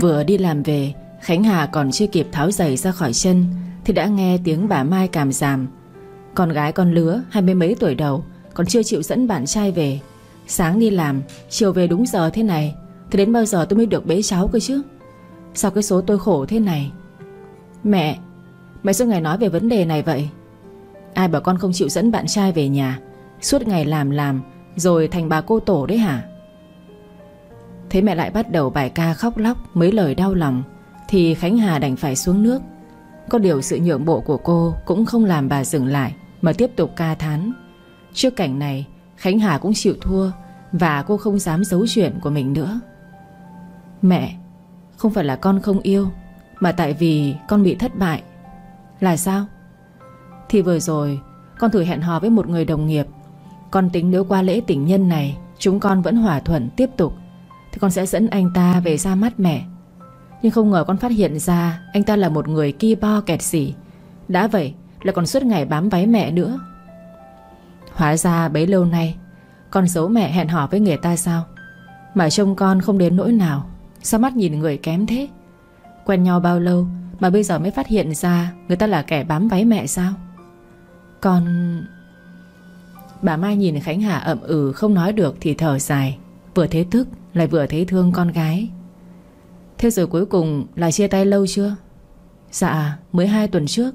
Vừa đi làm về, Khánh Hà còn chưa kịp tháo giày ra khỏi chân, Thì đã nghe tiếng bà Mai cảm giảm Con gái con lứa, hai mươi mấy tuổi đầu, Còn chưa chịu dẫn bạn trai về. Sáng đi làm, Chiều về đúng giờ thế này, Thì đến bao giờ tôi mới được bế cháu cơ chứ? Sao cái số tôi khổ thế này? Mẹ Mẹ suốt ngày nói về vấn đề này vậy. Ai bảo con không chịu dẫn bạn trai về nhà? Suốt ngày làm làm, Rồi thành bà cô tổ đấy hả? Thế mẹ lại bắt đầu bài ca khóc lóc Mấy lời đau lòng. Thì Khánh Hà đành phải xuống nước. Có điều sự nhượng bộ của cô Cũng không làm bà dừng lại, Mà tiếp tục ca thán. Trước cảnh này, Khánh Hà cũng chịu thua Và cô không dám giấu chuyện của mình nữa. Mẹ, Không phải là con không yêu, Mà tại vì con bị thất bại. Là sao? Thì vừa rồi, Con thử hẹn hò với một người đồng nghiệp. Con tính nếu qua lễ tình nhân này, Chúng con vẫn hòa thuận tiếp tục. Thì con sẽ dẫn anh ta về ra mắt mẹ. Nhưng không ngờ con phát hiện ra Anh ta là một người ki bo kẹt xỉ. Đã vậy là còn suốt ngày bám váy mẹ nữa. Hóa ra bấy lâu nay, Con giấu mẹ hẹn hò với người ta sao? Mà trông con không đến nỗi nào. Sao mắt nhìn người kém thế? Quen nhau bao lâu Mà bây giờ mới phát hiện ra Người ta là kẻ bám váy mẹ sao? Con Bà Mai nhìn Khánh Hà ậm ừ Không nói được thì thở dài. Vừa thế tức lại vừa thấy thương con gái. Thế rồi cuối cùng là chia tay lâu chưa? Dạ mới hai tuần trước.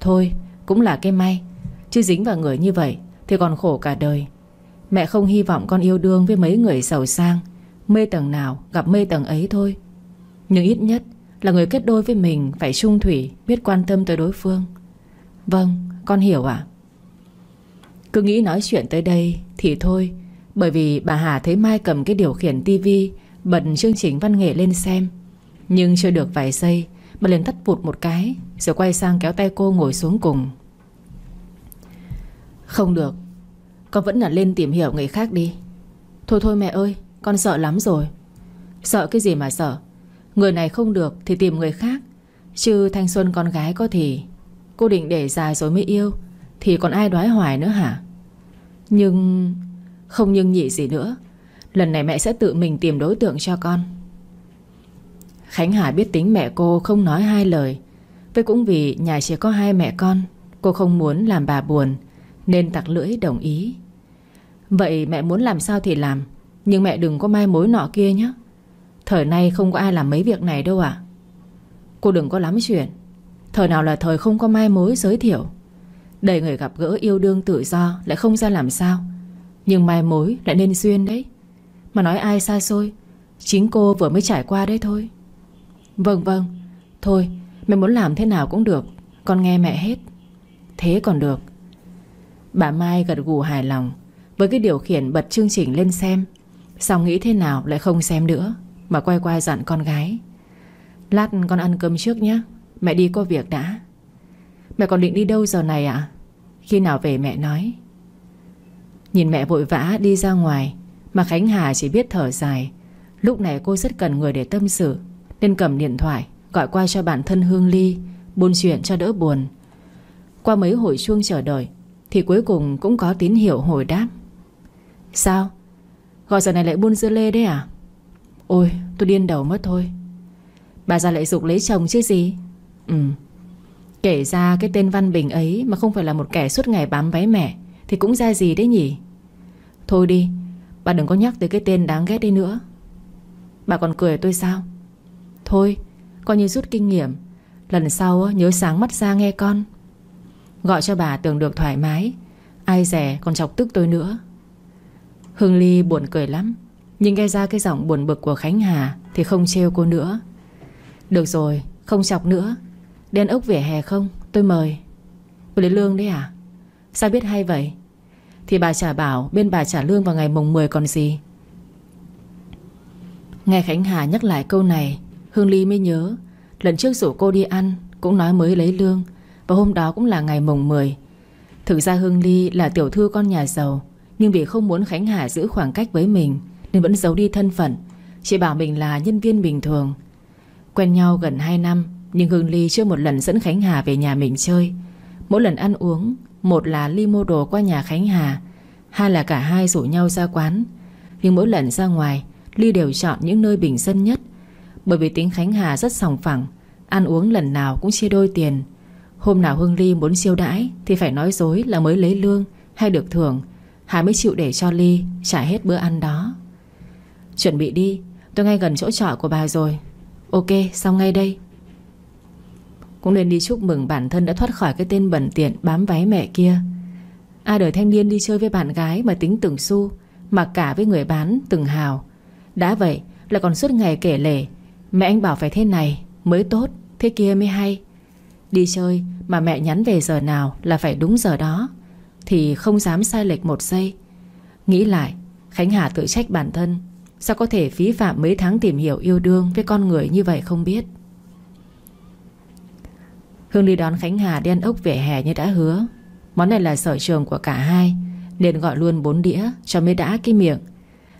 Thôi, cũng là cái may. Chứ dính vào người như vậy Thì còn khổ cả đời. Mẹ không hy vọng con yêu đương với mấy người giàu sang. Mê tầng nào gặp mê tầng ấy thôi. Nhưng ít nhất Là người kết đôi với mình Phải trung thủy, Biết quan tâm tới đối phương. Vâng con hiểu ạ. Cứ nghĩ nói chuyện tới đây Thì thôi bởi vì bà Hà thấy Mai cầm cái điều khiển tivi, Bật chương trình văn nghệ lên xem. Nhưng chưa được vài giây, Bà liền tắt vụt một cái, Rồi quay sang kéo tay cô ngồi xuống cùng. Không được, Con vẫn là lên tìm hiểu người khác đi. Thôi thôi mẹ ơi, Con sợ lắm rồi. Sợ cái gì mà sợ? Người này không được thì tìm người khác. Chứ thanh xuân con gái có thì, Cô định để dài rồi mới yêu, Thì còn ai đoái hoài nữa hả? Nhưng không nhưng nhị gì nữa. Lần này mẹ sẽ tự mình tìm đối tượng cho con. Khánh Hà biết tính mẹ cô không nói hai lời. Với cũng vì nhà chỉ có hai mẹ con, Cô không muốn làm bà buồn, Nên tặc lưỡi đồng ý. Vậy mẹ muốn làm sao thì làm, Nhưng mẹ đừng có mai mối nọ kia nhé. Thời nay không có ai làm mấy việc này đâu ạ. Cô đừng có lắm chuyện. Thời nào là thời không có mai mối giới thiệu. Đầy người gặp gỡ yêu đương tự do Lại không ra làm sao. Nhưng mai mối lại nên duyên đấy. Mà nói ai xa xôi, Chính cô vừa mới trải qua đấy thôi. Vâng vâng. Thôi, mẹ muốn làm thế nào cũng được. Con nghe mẹ hết. Thế còn được. Bà Mai gật gù hài lòng Với cái điều khiển bật chương trình lên xem. Xong nghĩ thế nào lại không xem nữa, Mà quay qua dặn con gái. Lát con ăn cơm trước nhé Mẹ đi có việc đã. Mẹ còn định đi đâu giờ này ạ? Khi nào về mẹ nói. Nhìn mẹ vội vã đi ra ngoài, Mà Khánh Hà chỉ biết thở dài. Lúc này cô rất cần người để tâm sự, Nên cầm điện thoại, Gọi qua cho bản thân Hương Ly, Buôn chuyện cho đỡ buồn. Qua mấy hồi chuông chờ đợi, Thì cuối cùng cũng có tín hiệu hồi đáp. Sao? Gọi giờ này lại buôn dưa lê đấy à? Ôi, tôi điên đầu mất thôi. Bà già lại dục lấy chồng chứ gì? Ừ. Kể ra cái tên Văn Bình ấy Mà không phải là một kẻ suốt ngày bám váy mẹ, Thì cũng ra gì đấy nhỉ? Thôi đi, Bà đừng có nhắc tới cái tên đáng ghét đi nữa. Bà còn cười tôi sao? Thôi, Coi như rút kinh nghiệm, Lần sau nhớ sáng mắt ra nghe con. Gọi cho bà tưởng được thoải mái, Ai rẻ còn chọc tức tôi nữa. Hương Ly buồn cười lắm, Nhưng nghe ra cái giọng buồn bực của Khánh Hà Thì không trêu cô nữa. Được rồi, không chọc nữa, Đen ốc vỉa hè không, tôi mời. Tôi lấy lương đấy à? Sao biết hay vậy? Thì bà trả bảo bên bà trả lương vào ngày mùng 10 còn gì. Nghe Khánh Hà nhắc lại câu này, Hương Ly mới nhớ, Lần trước rủ cô đi ăn, Cũng nói mới lấy lương, Và hôm đó cũng là ngày mùng 10 Thực ra Hương Ly là tiểu thư con nhà giàu, Nhưng vì không muốn Khánh Hà giữ khoảng cách với mình, Nên vẫn giấu đi thân phận, Chỉ bảo mình là nhân viên bình thường. Quen nhau gần 2 năm, Nhưng Hương Ly chưa một lần dẫn Khánh Hà về nhà mình chơi. Mỗi lần ăn uống một là Ly mua đồ qua nhà Khánh Hà, Hai là cả hai rủ nhau ra quán. Nhưng mỗi lần ra ngoài, Ly đều chọn những nơi bình dân nhất. Bởi vì tính Khánh Hà rất sòng phẳng, Ăn uống lần nào cũng chia đôi tiền. Hôm nào Hương Ly muốn siêu đãi Thì phải nói dối là mới lấy lương Hay được thưởng, Hà mới chịu để cho Ly trả hết bữa ăn đó. Chuẩn bị đi, Tôi ngay gần chỗ trọ của bà rồi. Ok, xong ngay đây. Cũng nên đi chúc mừng bản thân đã thoát khỏi cái tên bẩn tiện bám váy mẹ kia. Ai đời thanh niên đi chơi với bạn gái mà tính từng xu, Mà cả với người bán từng hào. Đã vậy là còn suốt ngày kể lể, Mẹ anh bảo phải thế này, mới tốt, Thế kia mới hay. Đi chơi mà mẹ nhắn về giờ nào Là phải đúng giờ đó, Thì không dám sai lệch một giây. Nghĩ lại, Khánh Hà tự trách bản thân, Sao có thể phí phạm mấy tháng tìm hiểu yêu đương Với con người như vậy không biết? Hương đi đón Khánh Hà đi ăn ốc vỉa hè như đã hứa. Món này là sở trường của cả hai Nên gọi luôn bốn đĩa Cho mới đã cái miệng.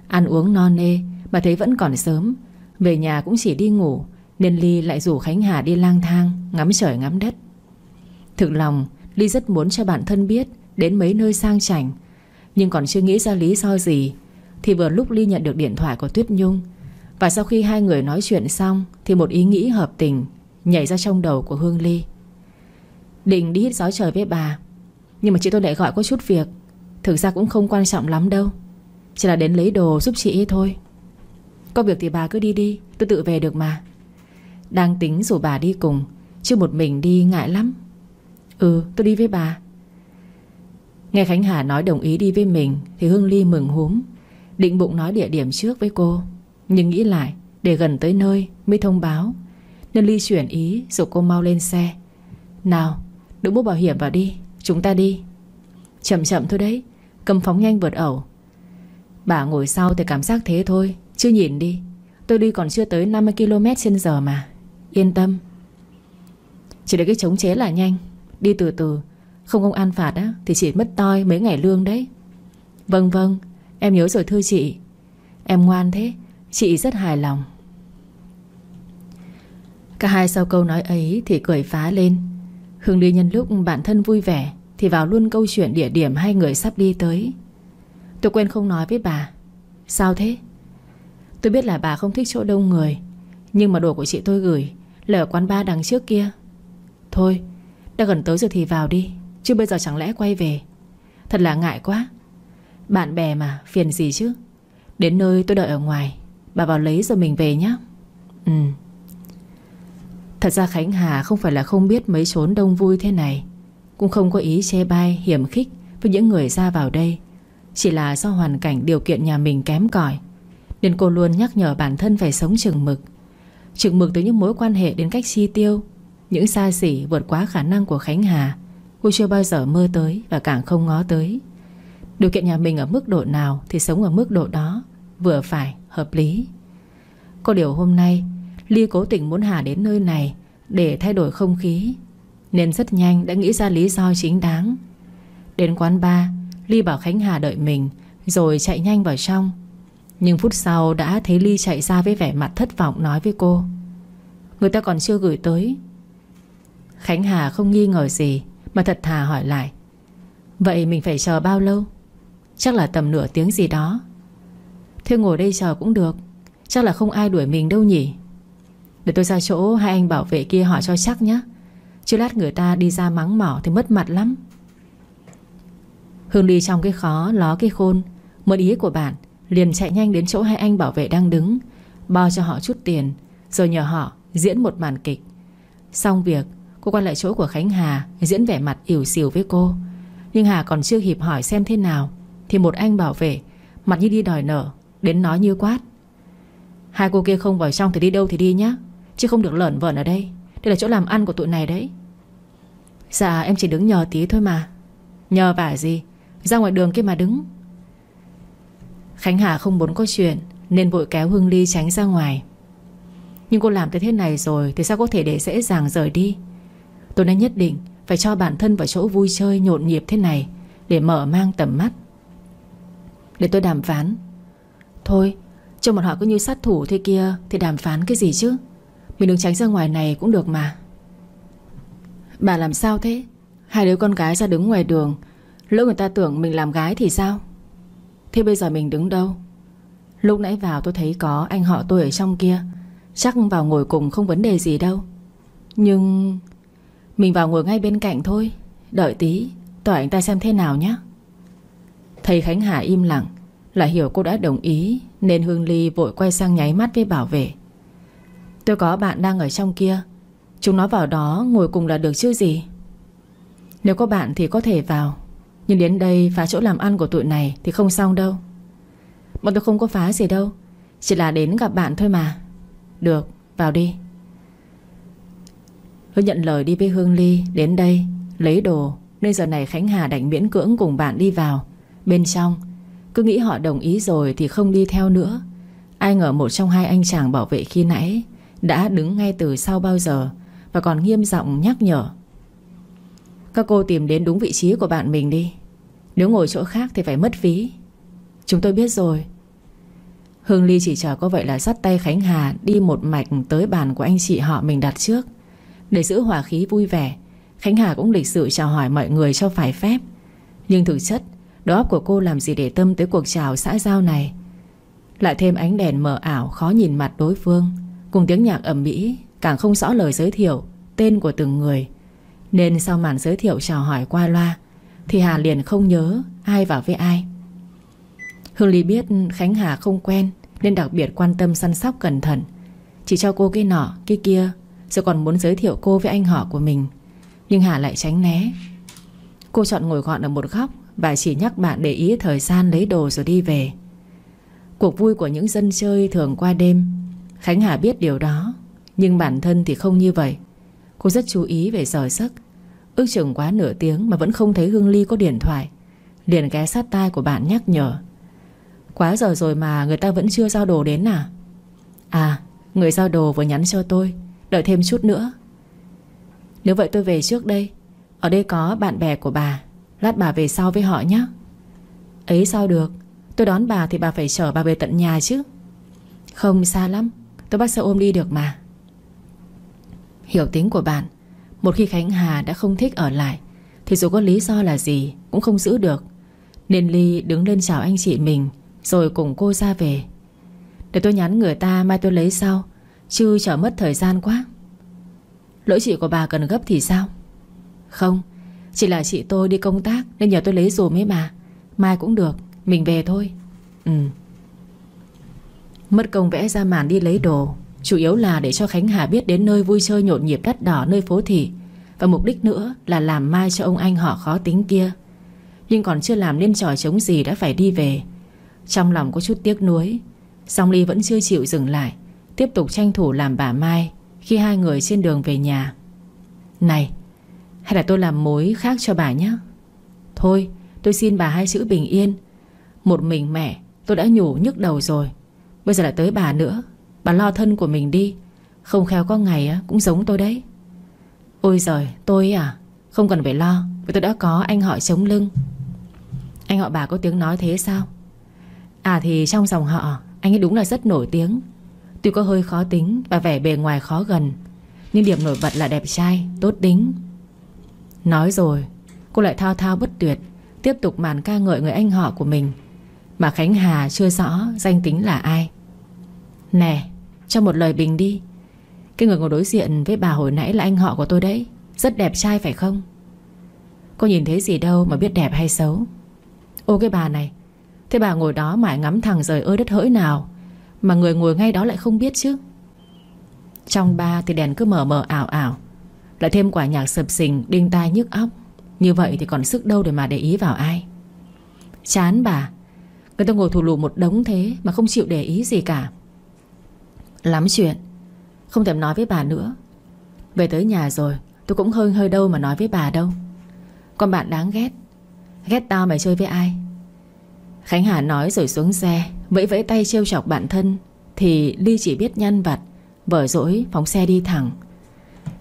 Ăn uống non nê, Mà thấy vẫn còn sớm. Về nhà cũng chỉ đi ngủ, Nên Ly lại rủ Khánh Hà đi lang thang, Ngắm trời ngắm đất. Thực lòng, Ly rất muốn cho bản thân biết Đến mấy nơi sang chảnh, Nhưng còn chưa nghĩ ra lý do gì, Thì vừa lúc Ly nhận được điện thoại của Tuyết Nhung. Và sau khi hai người nói chuyện xong, Thì một ý nghĩ hợp tình Nhảy ra trong đầu của Hương Ly. Định đi hít gió trời với bà. Nhưng mà chị tôi lại gọi có chút việc. Thực ra cũng không quan trọng lắm đâu. Chỉ là đến lấy đồ giúp chị ấy thôi. Có việc thì bà cứ đi đi, Tôi tự về được mà. Đang tính rủ bà đi cùng, Chứ một mình đi ngại lắm. Ừ tôi đi với bà. Nghe Khánh Hà nói đồng ý đi với mình, Thì Hương Ly mừng húm. Định bụng nói địa điểm trước với cô. Nhưng nghĩ lại, Để gần tới nơi mới thông báo. Nên Ly chuyển ý Rồi cô mau lên xe. Nào Đừng mua bảo hiểm vào đi, Chúng ta đi. Chậm chậm thôi đấy, Cầm phóng nhanh vượt ẩu. Bà ngồi sau thì cảm giác thế thôi Chứ nhìn đi. Tôi đi còn chưa tới 50 km trên giờ mà. Yên tâm. Chỉ để cái chống chế là nhanh. Đi từ từ, Không công an phạt á, Thì chỉ mất toi mấy ngày lương đấy. Vâng vâng Em nhớ rồi thưa chị. Em ngoan thế, Chị rất hài lòng. Cả hai sau câu nói ấy Thì cười phá lên. Hương Ly nhân lúc bản thân vui vẻ Thì vào luôn câu chuyện địa điểm hai người sắp đi tới. Tôi quên không nói với bà. Sao thế? Tôi biết là bà không thích chỗ đông người, Nhưng mà đồ của chị tôi gửi, Là ở quán ba đằng trước kia. Thôi, đã gần tới rồi thì vào đi, Chứ bây giờ chẳng lẽ quay về? Thật là ngại quá. Bạn bè mà, phiền gì chứ? Đến nơi tôi đợi ở ngoài, Bà vào lấy rồi mình về nhé Ừ. Thật ra Khánh Hà không phải là không biết mấy chốn đông vui thế này. Cũng không có ý chê bai hiểm khích Với những người ra vào đây. Chỉ là do hoàn cảnh điều kiện nhà mình kém cỏi Nên cô luôn nhắc nhở bản thân phải sống chừng mực. Chừng mực tới những mối quan hệ đến cách chi tiêu Những xa xỉ vượt quá khả năng của Khánh Hà Cô chưa bao giờ mơ tới Và càng không ngó tới. Điều kiện nhà mình ở mức độ nào Thì sống ở mức độ đó Vừa phải, hợp lý. Có điều hôm nay Ly cố tình muốn Hà đến nơi này Để thay đổi không khí, Nên rất nhanh đã nghĩ ra lý do chính đáng. Đến quán bar, Ly bảo Khánh Hà đợi mình, Rồi chạy nhanh vào trong. Nhưng phút sau đã thấy Ly chạy ra với vẻ mặt thất vọng nói với cô. Người ta còn chưa gửi tới. Khánh Hà không nghi ngờ gì, Mà thật thà hỏi lại. Vậy mình phải chờ bao lâu? Chắc là tầm nửa tiếng gì đó. Thế ngồi đây chờ cũng được. Chắc là không ai đuổi mình đâu nhỉ? Để tôi ra chỗ, hai anh bảo vệ kia hỏi cho chắc nhé Chứ lát người ta đi ra mắng mỏ Thì mất mặt lắm. Hương đi trong cái khó, ló cái khôn. Mượn ý của bạn, Liền chạy nhanh đến chỗ hai anh bảo vệ đang đứng, Bao cho họ chút tiền, Rồi nhờ họ diễn một màn kịch. Xong việc, cô quay lại chỗ của Khánh Hà, Diễn vẻ mặt ỉu xìu với cô. Nhưng Hà còn chưa kịp hỏi xem thế nào, Thì một anh bảo vệ, Mặt như đi đòi nợ, Đến nói như quát. Hai cô kia không vào trong thì đi đâu thì đi nhá. Chứ không được lởn vởn ở đây. Đây là chỗ làm ăn của tụi này đấy. Dạ em chỉ đứng nhờ tí thôi mà. Nhờ vả gì? Ra ngoài đường kia mà đứng. Khánh Hà không muốn có chuyện, Nên vội kéo Hương Ly tránh ra ngoài. Nhưng cô làm tới thế này rồi Thì sao có thể để dễ dàng rời đi? Tôi nên nhất định Phải cho bản thân vào chỗ vui chơi nhộn nhịp thế này Để mở mang tầm mắt. Để tôi đàm phán. Thôi, Trông bọn họ cứ như sát thủ thế kia Thì đàm phán cái gì chứ? Mình đừng tránh ra ngoài này cũng được mà. Bà làm sao thế? Hai đứa con gái ra đứng ngoài đường. Lỡ người ta tưởng mình làm gái thì sao? Thế bây giờ mình đứng đâu? Lúc nãy vào tôi thấy có anh họ tôi ở trong kia. Chắc vào ngồi cùng không vấn đề gì đâu. Nhưng Mình vào ngồi ngay bên cạnh thôi. Đợi tí Tỏi anh ta xem thế nào nhé Thầy Khánh Hà im lặng. Là hiểu cô đã đồng ý, Nên Hương Ly vội quay sang nháy mắt với bảo vệ. Tôi có bạn đang ở trong kia. Chúng nó vào đó ngồi cùng là được chứ gì? Nếu có bạn thì có thể vào. Nhưng đến đây phá chỗ làm ăn của tụi này Thì không xong đâu. Bọn tôi không có phá gì đâu. Chỉ là đến gặp bạn thôi mà. Được, vào đi. Tôi nhận lời đi với Hương Ly, Đến đây, lấy đồ. Nên giờ này Khánh Hà đành miễn cưỡng cùng bạn đi vào. Bên trong, Cứ nghĩ họ đồng ý rồi thì không đi theo nữa. Ai ngờ một trong hai anh chàng bảo vệ khi nãy đã đứng ngay từ sau bao giờ Và còn nghiêm giọng nhắc nhở. Các cô tìm đến đúng vị trí của bạn mình đi. Nếu ngồi chỗ khác thì phải mất phí. Chúng tôi biết rồi. Hương Ly chỉ chờ có vậy là dắt tay Khánh Hà Đi một mạch tới bàn của anh chị họ mình đặt trước. Để giữ hòa khí vui vẻ, Khánh Hà cũng lịch sự chào hỏi mọi người cho phải phép. Nhưng thực chất, Đầu óc của cô làm gì để tâm tới cuộc chào xã giao này? Lại thêm ánh đèn mờ ảo Khó nhìn mặt đối phương. Cùng tiếng nhạc ẩm mỹ Càng không rõ lời giới thiệu, Tên của từng người. Nên sau màn giới thiệu chào hỏi qua loa, Thì Hà liền không nhớ ai vào với ai. Hương Ly biết Khánh Hà không quen, Nên đặc biệt quan tâm săn sóc cẩn thận. Chỉ cho cô cái nọ, cái kia, Rồi còn muốn giới thiệu cô với anh họ của mình. Nhưng Hà lại tránh né. Cô chọn ngồi gọn ở một góc Và chỉ nhắc bạn để ý thời gian lấy đồ rồi đi về. Cuộc vui của những dân chơi thường qua đêm Khánh Hà biết điều đó, Nhưng bản thân thì không như vậy. Cô rất chú ý về giờ giấc. Ước chừng quá nửa tiếng mà vẫn không thấy Hương Ly có điện thoại. Liền ghé sát tai của bạn nhắc nhở. Quá giờ rồi mà người ta vẫn chưa giao đồ đến à? À Người giao đồ vừa nhắn cho tôi. Đợi thêm chút nữa. Nếu vậy tôi về trước đây. Ở đây có bạn bè của bà. Lát bà về sau với họ nhé Ấy sao được? Tôi đón bà thì bà phải chở bà về tận nhà chứ. Không, xa lắm. Tôi bắt xe ôm đi được mà. Hiểu tính của bạn, Một khi Khánh Hà đã không thích ở lại, Thì dù có lý do là gì Cũng không giữ được. Nên Ly đứng lên chào anh chị mình, rồi cùng cô ra về. Để tôi nhắn người ta mai tôi lấy sau, Chứ chờ mất thời gian quá. Lỗi chị của bà cần gấp thì sao? Không, Chỉ là chị tôi đi công tác Nên nhờ tôi lấy dùm ấy mà. Mai cũng được, Mình về thôi. Ừ. Mất công vẽ ra màn đi lấy đồ. Chủ yếu là để cho Khánh Hà biết đến nơi vui chơi nhộn nhịp đắt đỏ nơi phố thị. Và mục đích nữa là làm mai cho ông anh họ khó tính kia. Nhưng còn chưa làm nên trò chống gì đã phải đi về. Trong lòng có chút tiếc nuối, Song Ly vẫn chưa chịu dừng lại, Tiếp tục tranh thủ làm bà Mai Khi hai người trên đường về nhà. Này, Hay là tôi làm mối khác cho bà nhé Thôi, tôi xin bà hai chữ bình yên. Một mình mẹ, Tôi đã nhủ nhức đầu rồi. Bây giờ lại tới bà nữa. Bà lo thân của mình đi. Không khéo có ngày cũng giống tôi đấy. Ôi giời, tôi à Không cần phải lo, Vì tôi đã có anh họ chống lưng. Anh họ bà có tiếng nói thế sao? À thì trong dòng họ, Anh ấy đúng là rất nổi tiếng. Tuy có hơi khó tính và vẻ bề ngoài khó gần, Nhưng điểm nổi bật là đẹp trai, Tốt tính. Nói rồi, cô lại thao thao bất tuyệt, Tiếp tục màn ca ngợi người anh họ của mình. Mà Khánh Hà chưa rõ danh tính là ai. Nè, Cho một lời bình đi. Cái người ngồi đối diện với bà hồi nãy là anh họ của tôi đấy. Rất đẹp trai phải không? Cô nhìn thấy gì đâu mà biết đẹp hay xấu. Ô, cái bà này. Thế bà ngồi đó mãi ngắm thằng rời ơi đất hỡi nào Mà người ngồi ngay đó lại không biết chứ? Trong ba thì đèn cứ mờ mờ ảo ảo. Lại thêm quả nhạc sập sình, Đinh tai nhức óc. Như vậy thì còn sức đâu để mà để ý vào ai? Chán bà. Người ta ngồi thù lù một đống thế Mà không chịu để ý gì cả. Lắm chuyện. Không thèm nói với bà nữa. Về tới nhà rồi, Tôi cũng hơi hơi đâu mà nói với bà đâu. Con bạn đáng ghét. Ghét tao mày chơi với ai? Khánh Hà nói rồi xuống xe, Vẫy vẫy tay trêu chọc bản thân, Thì Ly chỉ biết nhăn vặt, Vở dỗi, phóng xe đi thẳng.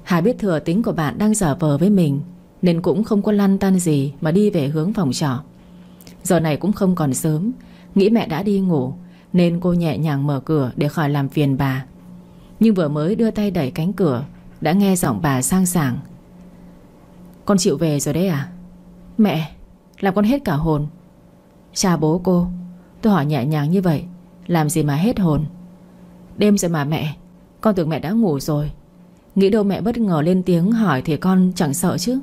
Hà biết thừa tính của bạn đang giả vờ với mình, Nên cũng không có lăn tan gì Mà đi về hướng phòng trọ. Giờ này cũng không còn sớm, Nghĩ mẹ đã đi ngủ nên cô nhẹ nhàng mở cửa để khỏi làm phiền bà. Nhưng vừa mới đưa tay đẩy cánh cửa, Đã nghe giọng bà sang sảng. Con chịu về rồi đấy à? Mẹ, Làm con hết cả hồn. Cha bố cô, Tôi hỏi nhẹ nhàng như vậy, Làm gì mà hết hồn? Đêm rồi mà mẹ, Con tưởng mẹ đã ngủ rồi. Nghĩ đâu mẹ bất ngờ lên tiếng hỏi Thì con chẳng sợ chứ.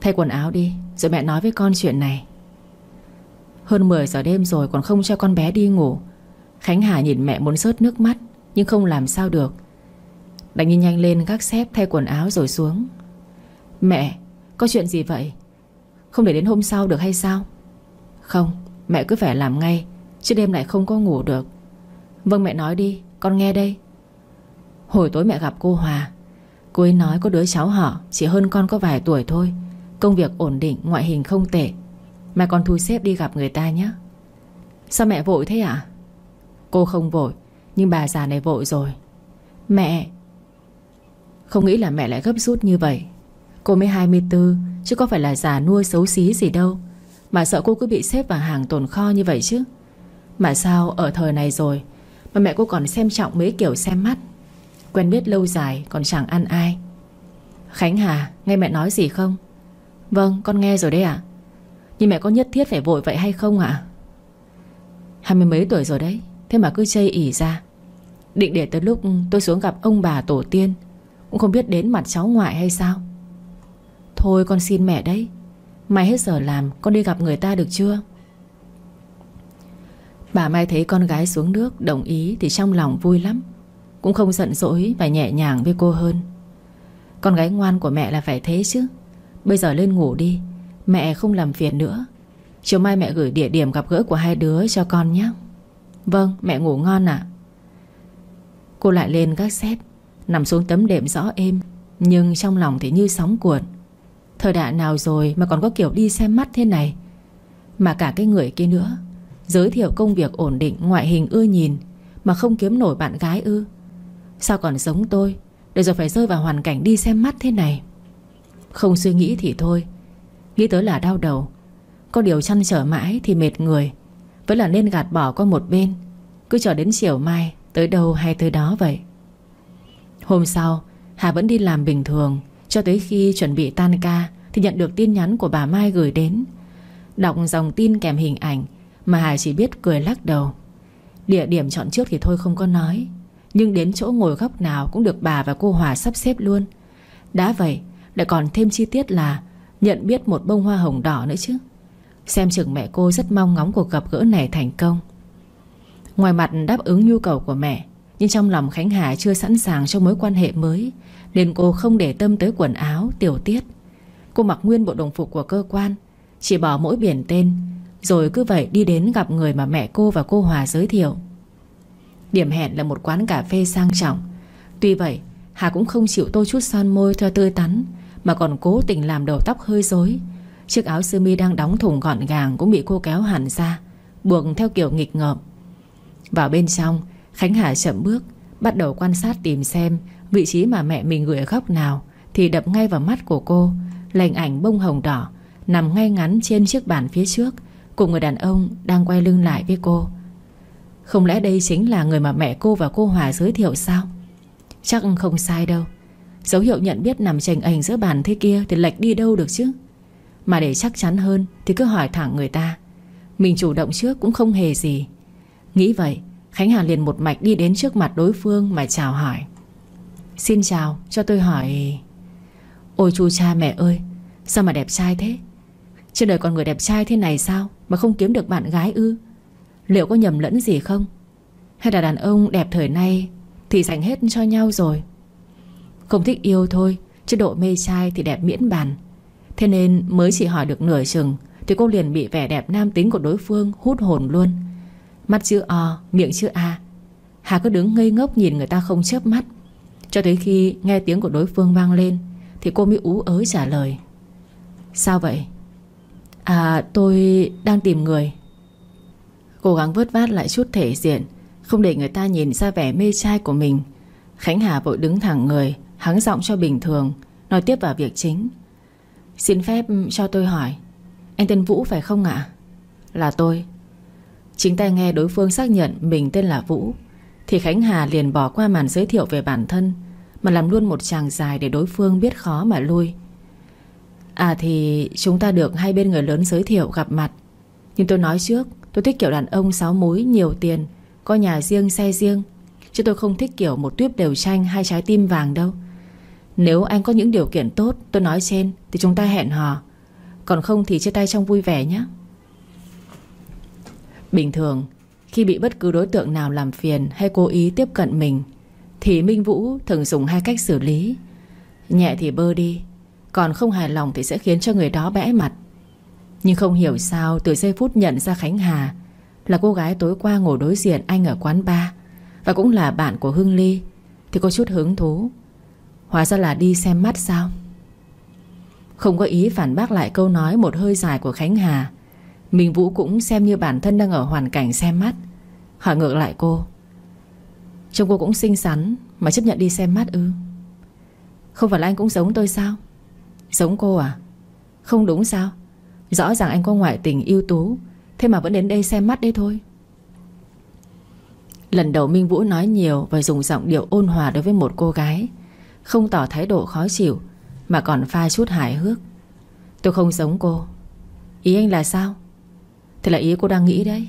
Thay quần áo đi, Rồi mẹ nói với con chuyện này. Hơn 10 giờ đêm rồi còn không cho con bé đi ngủ. Khánh Hà nhìn mẹ muốn rớt nước mắt, Nhưng không làm sao được. Đành nhìn nhanh lên gác xếp thay quần áo rồi xuống. Mẹ, Có chuyện gì vậy? Không để đến hôm sau được hay sao? Không, mẹ cứ phải làm ngay, Chứ đêm lại không có ngủ được. Vâng mẹ nói đi, con nghe đây. Hồi tối mẹ gặp cô Hòa, Cô ấy nói có đứa cháu họ Chỉ hơn con có vài tuổi thôi, Công việc ổn định, ngoại hình không tệ. Mà con thu xếp đi gặp người ta nhé. Sao mẹ vội thế ạ? À? Cô không vội, Nhưng bà già này vội rồi. Mẹ, Không nghĩ là mẹ lại gấp rút như vậy. Cô mới 24 Chứ có phải là già nuôi xấu xí gì đâu. Mà sợ cô cứ bị xếp vào hàng tồn kho như vậy chứ. Mà sao ở thời này rồi, Mà mẹ cô còn xem trọng mấy kiểu xem mắt. Quen biết lâu dài, còn chẳng ăn ai. Khánh Hà, Nghe mẹ nói gì không? Vâng con nghe rồi đấy ạ. Nhưng mẹ có nhất thiết phải vội vậy hay không ạ? Hai mươi mấy tuổi rồi đấy, Thế mà cứ chây ỉ ra. Định để tới lúc tôi xuống gặp ông bà tổ tiên, Cũng không biết đến mặt cháu ngoại hay sao. Thôi con xin mẹ đấy, Mai hết giờ làm Con đi gặp người ta được chưa? Bà Mai thấy con gái xuống nước Đồng ý thì trong lòng vui lắm, Cũng không giận dỗi và nhẹ nhàng với cô hơn. Con gái ngoan của mẹ là phải thế chứ, Bây giờ lên ngủ đi Mẹ không làm phiền nữa. Chiều mai mẹ gửi địa điểm gặp gỡ của hai đứa cho con nhé. Vâng mẹ ngủ ngon ạ. Cô lại lên gác xếp Nằm xuống tấm đệm rõ êm, Nhưng trong lòng thì như sóng cuộn. Thời đại nào rồi mà còn có kiểu đi xem mắt thế này? Mà cả cái người kia nữa, Giới thiệu công việc ổn định, Ngoại hình ưa nhìn, Mà không kiếm nổi bạn gái ư. Sao còn giống tôi, Để rồi phải rơi vào hoàn cảnh đi xem mắt thế này? Không suy nghĩ thì thôi Nghĩ tới là đau đầu. Có điều chăn trở mãi thì mệt người. Vẫn là nên gạt bỏ qua một bên. Cứ chờ đến chiều mai, Tới đâu hay tới đó vậy? Hôm sau, Hà vẫn đi làm bình thường. Cho tới khi chuẩn bị tan ca, Thì nhận được tin nhắn của bà Mai gửi đến. Đọc dòng tin kèm hình ảnh, Mà Hà chỉ biết cười lắc đầu. Địa điểm chọn trước thì thôi không có nói. Nhưng đến chỗ ngồi góc nào Cũng được bà và cô Hòa sắp xếp luôn. Đã vậy, lại còn thêm chi tiết là Nhận biết một bông hoa hồng đỏ nữa chứ? Xem chừng mẹ cô rất mong ngóng cuộc gặp gỡ này thành công. Ngoài mặt đáp ứng nhu cầu của mẹ Nhưng trong lòng Khánh Hà chưa sẵn sàng cho mối quan hệ mới Nên cô không để tâm tới quần áo, tiểu tiết. Cô mặc nguyên bộ đồng phục của cơ quan Chỉ bỏ mỗi biển tên Rồi cứ vậy đi đến gặp người mà mẹ cô và cô Hòa giới thiệu. Điểm hẹn là một quán cà phê sang trọng. Tuy vậy Hà cũng không chịu tô chút son môi theo tươi tắn mà còn cố tình làm đầu tóc hơi rối. Chiếc áo sơ mi đang đóng thùng gọn gàng Cũng bị cô kéo hẳn ra, Buộc theo kiểu nghịch ngợm. Vào bên trong, Khánh Hà chậm bước, Bắt đầu quan sát tìm xem Vị trí mà mẹ mình gửi ở góc nào, Thì đập ngay vào mắt của cô. Lành ảnh bông hồng đỏ Nằm ngay ngắn trên chiếc bàn phía trước, Cùng người đàn ông đang quay lưng lại với cô. Không lẽ đây chính là người mà mẹ cô và cô Hòa giới thiệu sao? Chắc không sai đâu. Dấu hiệu nhận biết nằm chành ảnh giữa bàn thế kia Thì lệch đi đâu được chứ? Mà để chắc chắn hơn Thì cứ hỏi thẳng người ta. Mình chủ động trước cũng không hề gì. Nghĩ vậy, Khánh Hà liền một mạch đi đến trước mặt đối phương Mà chào hỏi. Xin chào, cho tôi hỏi Ôi chú cha mẹ ơi, Sao mà đẹp trai thế? Trên đời còn người đẹp trai thế này sao Mà không kiếm được bạn gái ư? Liệu có nhầm lẫn gì không? Hay là đàn ông đẹp thời nay Thì dành hết cho nhau rồi không thích yêu thôi Chứ độ mê trai thì đẹp miễn bàn. Thế nên mới chỉ hỏi được nửa chừng Thì cô liền bị vẻ đẹp nam tính của đối phương Hút hồn luôn. Mắt chữ O, miệng chữ A. Hà cứ đứng ngây ngốc nhìn người ta không chớp mắt. Cho tới khi nghe tiếng của đối phương vang lên Thì cô mới ú ới trả lời. Sao vậy? À tôi đang tìm người. Cố gắng vớt vát lại chút thể diện Không để người ta nhìn ra vẻ mê trai của mình. Khánh Hà vội đứng thẳng người Hắng giọng cho bình thường, Nói tiếp vào việc chính. Xin phép cho tôi hỏi, Anh tên Vũ phải không ạ? Là tôi. Chính tay nghe đối phương xác nhận mình tên là Vũ, Thì Khánh Hà liền bỏ qua màn giới thiệu về bản thân, Mà làm luôn một chàng dài để đối phương biết khó mà lui. À thì chúng ta được hai bên người lớn giới thiệu gặp mặt. Nhưng tôi nói trước, Tôi thích kiểu đàn ông sáu múi, nhiều tiền, Có nhà riêng, xe riêng, Chứ tôi không thích kiểu một tuyếp đều tranh, Hai trái tim vàng đâu. Nếu anh có những điều kiện tốt, tôi nói trên, Thì chúng ta hẹn hò. Còn không thì chia tay trong vui vẻ nhé. Bình thường, Khi bị bất cứ đối tượng nào làm phiền Hay cố ý tiếp cận mình, Thì Minh Vũ thường dùng hai cách xử lý. Nhẹ thì bơ đi, Còn không hài lòng thì sẽ khiến cho người đó bẽ mặt. Nhưng không hiểu sao, Từ giây phút nhận ra Khánh Hà Là cô gái tối qua ngồi đối diện anh ở quán bar, Và cũng là bạn của Hương Ly, Thì có chút hứng thú. Hóa ra là đi xem mắt sao? Không có ý phản bác lại câu nói Một hơi dài của Khánh Hà. Minh Vũ cũng xem như bản thân đang ở hoàn cảnh xem mắt. Hỏi ngược lại cô. Trông cô cũng xinh xắn Mà chấp nhận đi xem mắt ư? Không phải là anh cũng giống tôi sao? Giống cô à? Không đúng sao? Rõ ràng anh có ngoại tình ưu tú, Thế mà vẫn đến đây xem mắt đấy thôi. Lần đầu Minh Vũ nói nhiều Và dùng giọng điệu ôn hòa đối với một cô gái không tỏ thái độ khó chịu, Mà còn pha chút hài hước. Tôi không giống cô. Ý anh là sao? Thế là ý cô đang nghĩ đấy.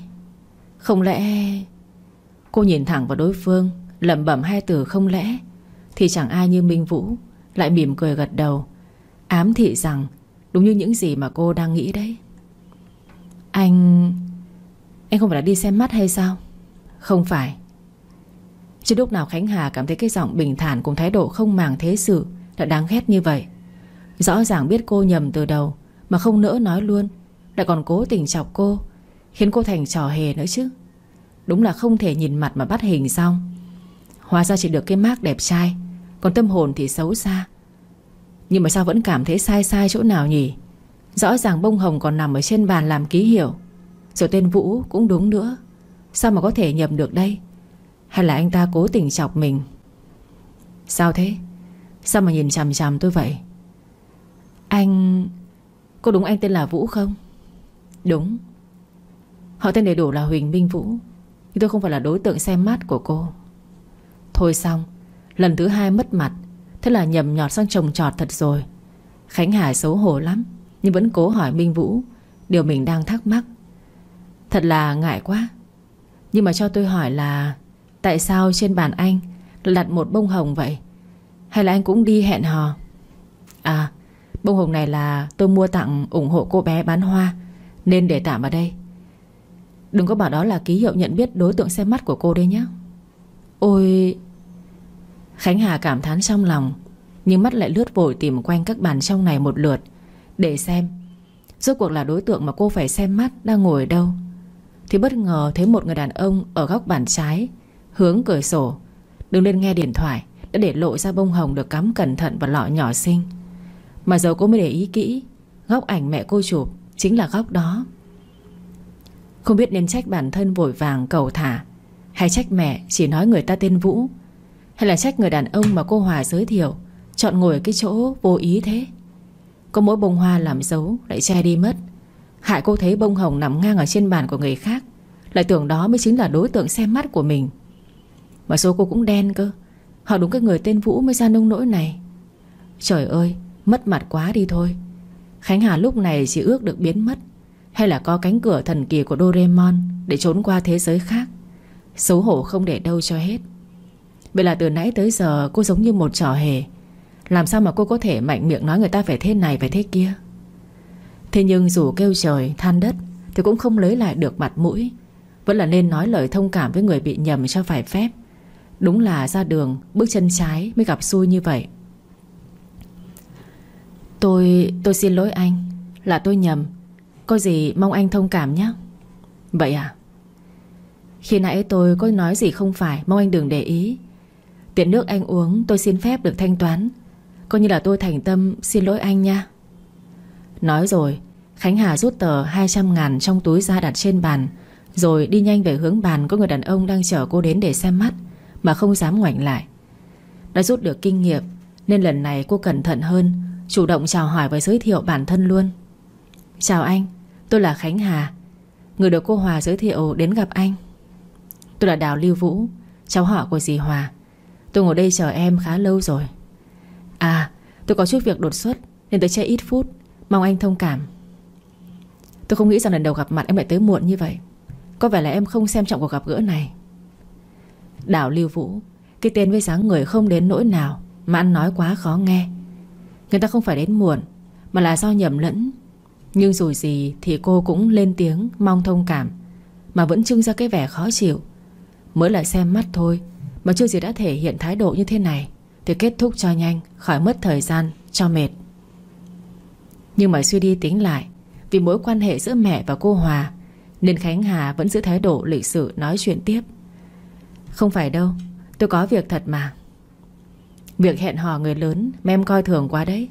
Không lẽ Cô nhìn thẳng vào đối phương, lẩm bẩm hai từ không lẽ, Thì chẳng ai như Minh Vũ Lại mỉm cười gật đầu, Ám thị rằng Đúng như những gì mà cô đang nghĩ đấy. Anh Anh không phải là đi xem mắt hay sao? Không phải. Chứ lúc nào Khánh Hà cảm thấy cái giọng bình thản Cùng thái độ không màng thế sự Đã đáng ghét như vậy. Rõ ràng biết cô nhầm từ đầu, Mà không nỡ nói luôn. Lại còn cố tình chọc cô, Khiến cô thành trò hề nữa chứ. Đúng là không thể nhìn mặt mà bắt hình xong. Hóa ra chỉ được cái mác đẹp trai, Còn tâm hồn thì xấu xa. Nhưng mà sao vẫn cảm thấy sai sai chỗ nào nhỉ? Rõ ràng bông hồng còn nằm ở trên bàn làm ký hiệu. Rồi tên Vũ cũng đúng nữa. Sao mà có thể nhầm được đây? Hay là anh ta cố tình chọc mình? Sao thế? Sao mà nhìn chằm chằm tôi vậy? Anh, Có đúng anh tên là Vũ không? Đúng. Họ tên đầy đủ là Huỳnh Minh Vũ, Nhưng tôi không phải là đối tượng xem mắt của cô. Thôi xong, Lần thứ hai mất mặt, Thế là nhầm nhọt sang trồng trọt thật rồi. Khánh Hải xấu hổ lắm, Nhưng vẫn cố hỏi Minh Vũ Điều mình đang thắc mắc. Thật là ngại quá. Nhưng mà cho tôi hỏi là Tại sao trên bàn anh Đặt một bông hồng vậy? Hay là anh cũng đi hẹn hò? À bông hồng này là tôi mua tặng ủng hộ cô bé bán hoa, Nên để tạm ở đây. Đừng có bảo đó là ký hiệu nhận biết đối tượng xem mắt của cô đấy nhé. Ôi, Khánh Hà cảm thán trong lòng, Nhưng mắt lại lướt vội tìm quanh các bàn trong này một lượt, Để xem Rốt cuộc là đối tượng mà cô phải xem mắt Đang ngồi ở đâu. Thì bất ngờ thấy một người đàn ông ở góc bàn trái Hướng cửa sổ. Đứng lên nghe điện thoại, Đã để lộ ra bông hồng được cắm cẩn thận vào lọ nhỏ xinh. Mà dầu cô mới để ý kỹ, Góc ảnh mẹ cô chụp Chính là góc đó. Không biết nên trách bản thân vội vàng cầu thả, Hay trách mẹ chỉ nói người ta tên Vũ, hay là trách người đàn ông mà cô Hòa giới thiệu, Chọn ngồi ở cái chỗ vô ý thế. Có mỗi bông hoa làm dấu Lại che đi mất. Hại cô thấy bông hồng nằm ngang ở trên bàn của người khác, Lại tưởng đó mới chính là đối tượng xem mắt của mình. Mà số cô cũng đen cơ. Họ đúng cái người tên Vũ mới ra nông nỗi này. Trời ơi, Mất mặt quá đi thôi. Khánh Hà lúc này chỉ ước được biến mất, Hay là có cánh cửa thần kỳ của Doraemon Để trốn qua thế giới khác. Xấu hổ không để đâu cho hết. Vậy là từ nãy tới giờ, cô giống như một trò hề. Làm sao mà cô có thể mạnh miệng nói người ta phải thế này, phải thế kia? Thế nhưng dù kêu trời, than đất, Thì cũng không lấy lại được mặt mũi. Vẫn là nên nói lời thông cảm với người bị nhầm cho phải phép. Đúng là ra đường, Bước chân trái mới gặp xui như vậy. Tôi... tôi xin lỗi anh, Là tôi nhầm. Có gì mong anh thông cảm nhé. Vậy à? Khi nãy tôi có nói gì không phải, Mong anh đừng để ý. Tiện nước anh uống, tôi xin phép được thanh toán. Coi như là tôi thành tâm xin lỗi anh nha. Nói rồi, Khánh Hà rút tờ 200 ngàn trong túi ra đặt trên bàn, Rồi đi nhanh về hướng bàn Có người đàn ông đang chờ cô đến để xem mắt. Mà không dám ngoảnh lại. Đã rút được kinh nghiệm, Nên lần này cô cẩn thận hơn, Chủ động chào hỏi và giới thiệu bản thân luôn. Chào anh, Tôi là Khánh Hà, Người được cô Hòa giới thiệu đến gặp anh. Tôi là Đào Lưu Vũ, Cháu họ của dì Hòa. Tôi ngồi đây chờ em khá lâu rồi. À tôi có chút việc đột xuất, Nên tới chơi ít phút, Mong anh thông cảm. Tôi không nghĩ rằng lần đầu gặp mặt em lại tới muộn như vậy. Có vẻ là em không xem trọng cuộc gặp gỡ này. Đào Lưu Vũ. Cái tên với dáng người không đến nỗi nào Mà ăn nói quá khó nghe. Người ta không phải đến muộn, Mà là do nhầm lẫn. Nhưng dù gì thì cô cũng lên tiếng Mong thông cảm, Mà vẫn trưng ra cái vẻ khó chịu. Mới là xem mắt thôi, Mà chưa gì đã thể hiện thái độ như thế này Thì kết thúc cho nhanh, Khỏi mất thời gian, cho mệt. Nhưng mà suy đi tính lại, Vì mối quan hệ giữa mẹ và cô Hòa, Nên Khánh Hà vẫn giữ thái độ lịch sự nói chuyện tiếp. Không phải đâu, Tôi có việc thật mà. Việc hẹn hò người lớn, Mà em coi thường quá đấy.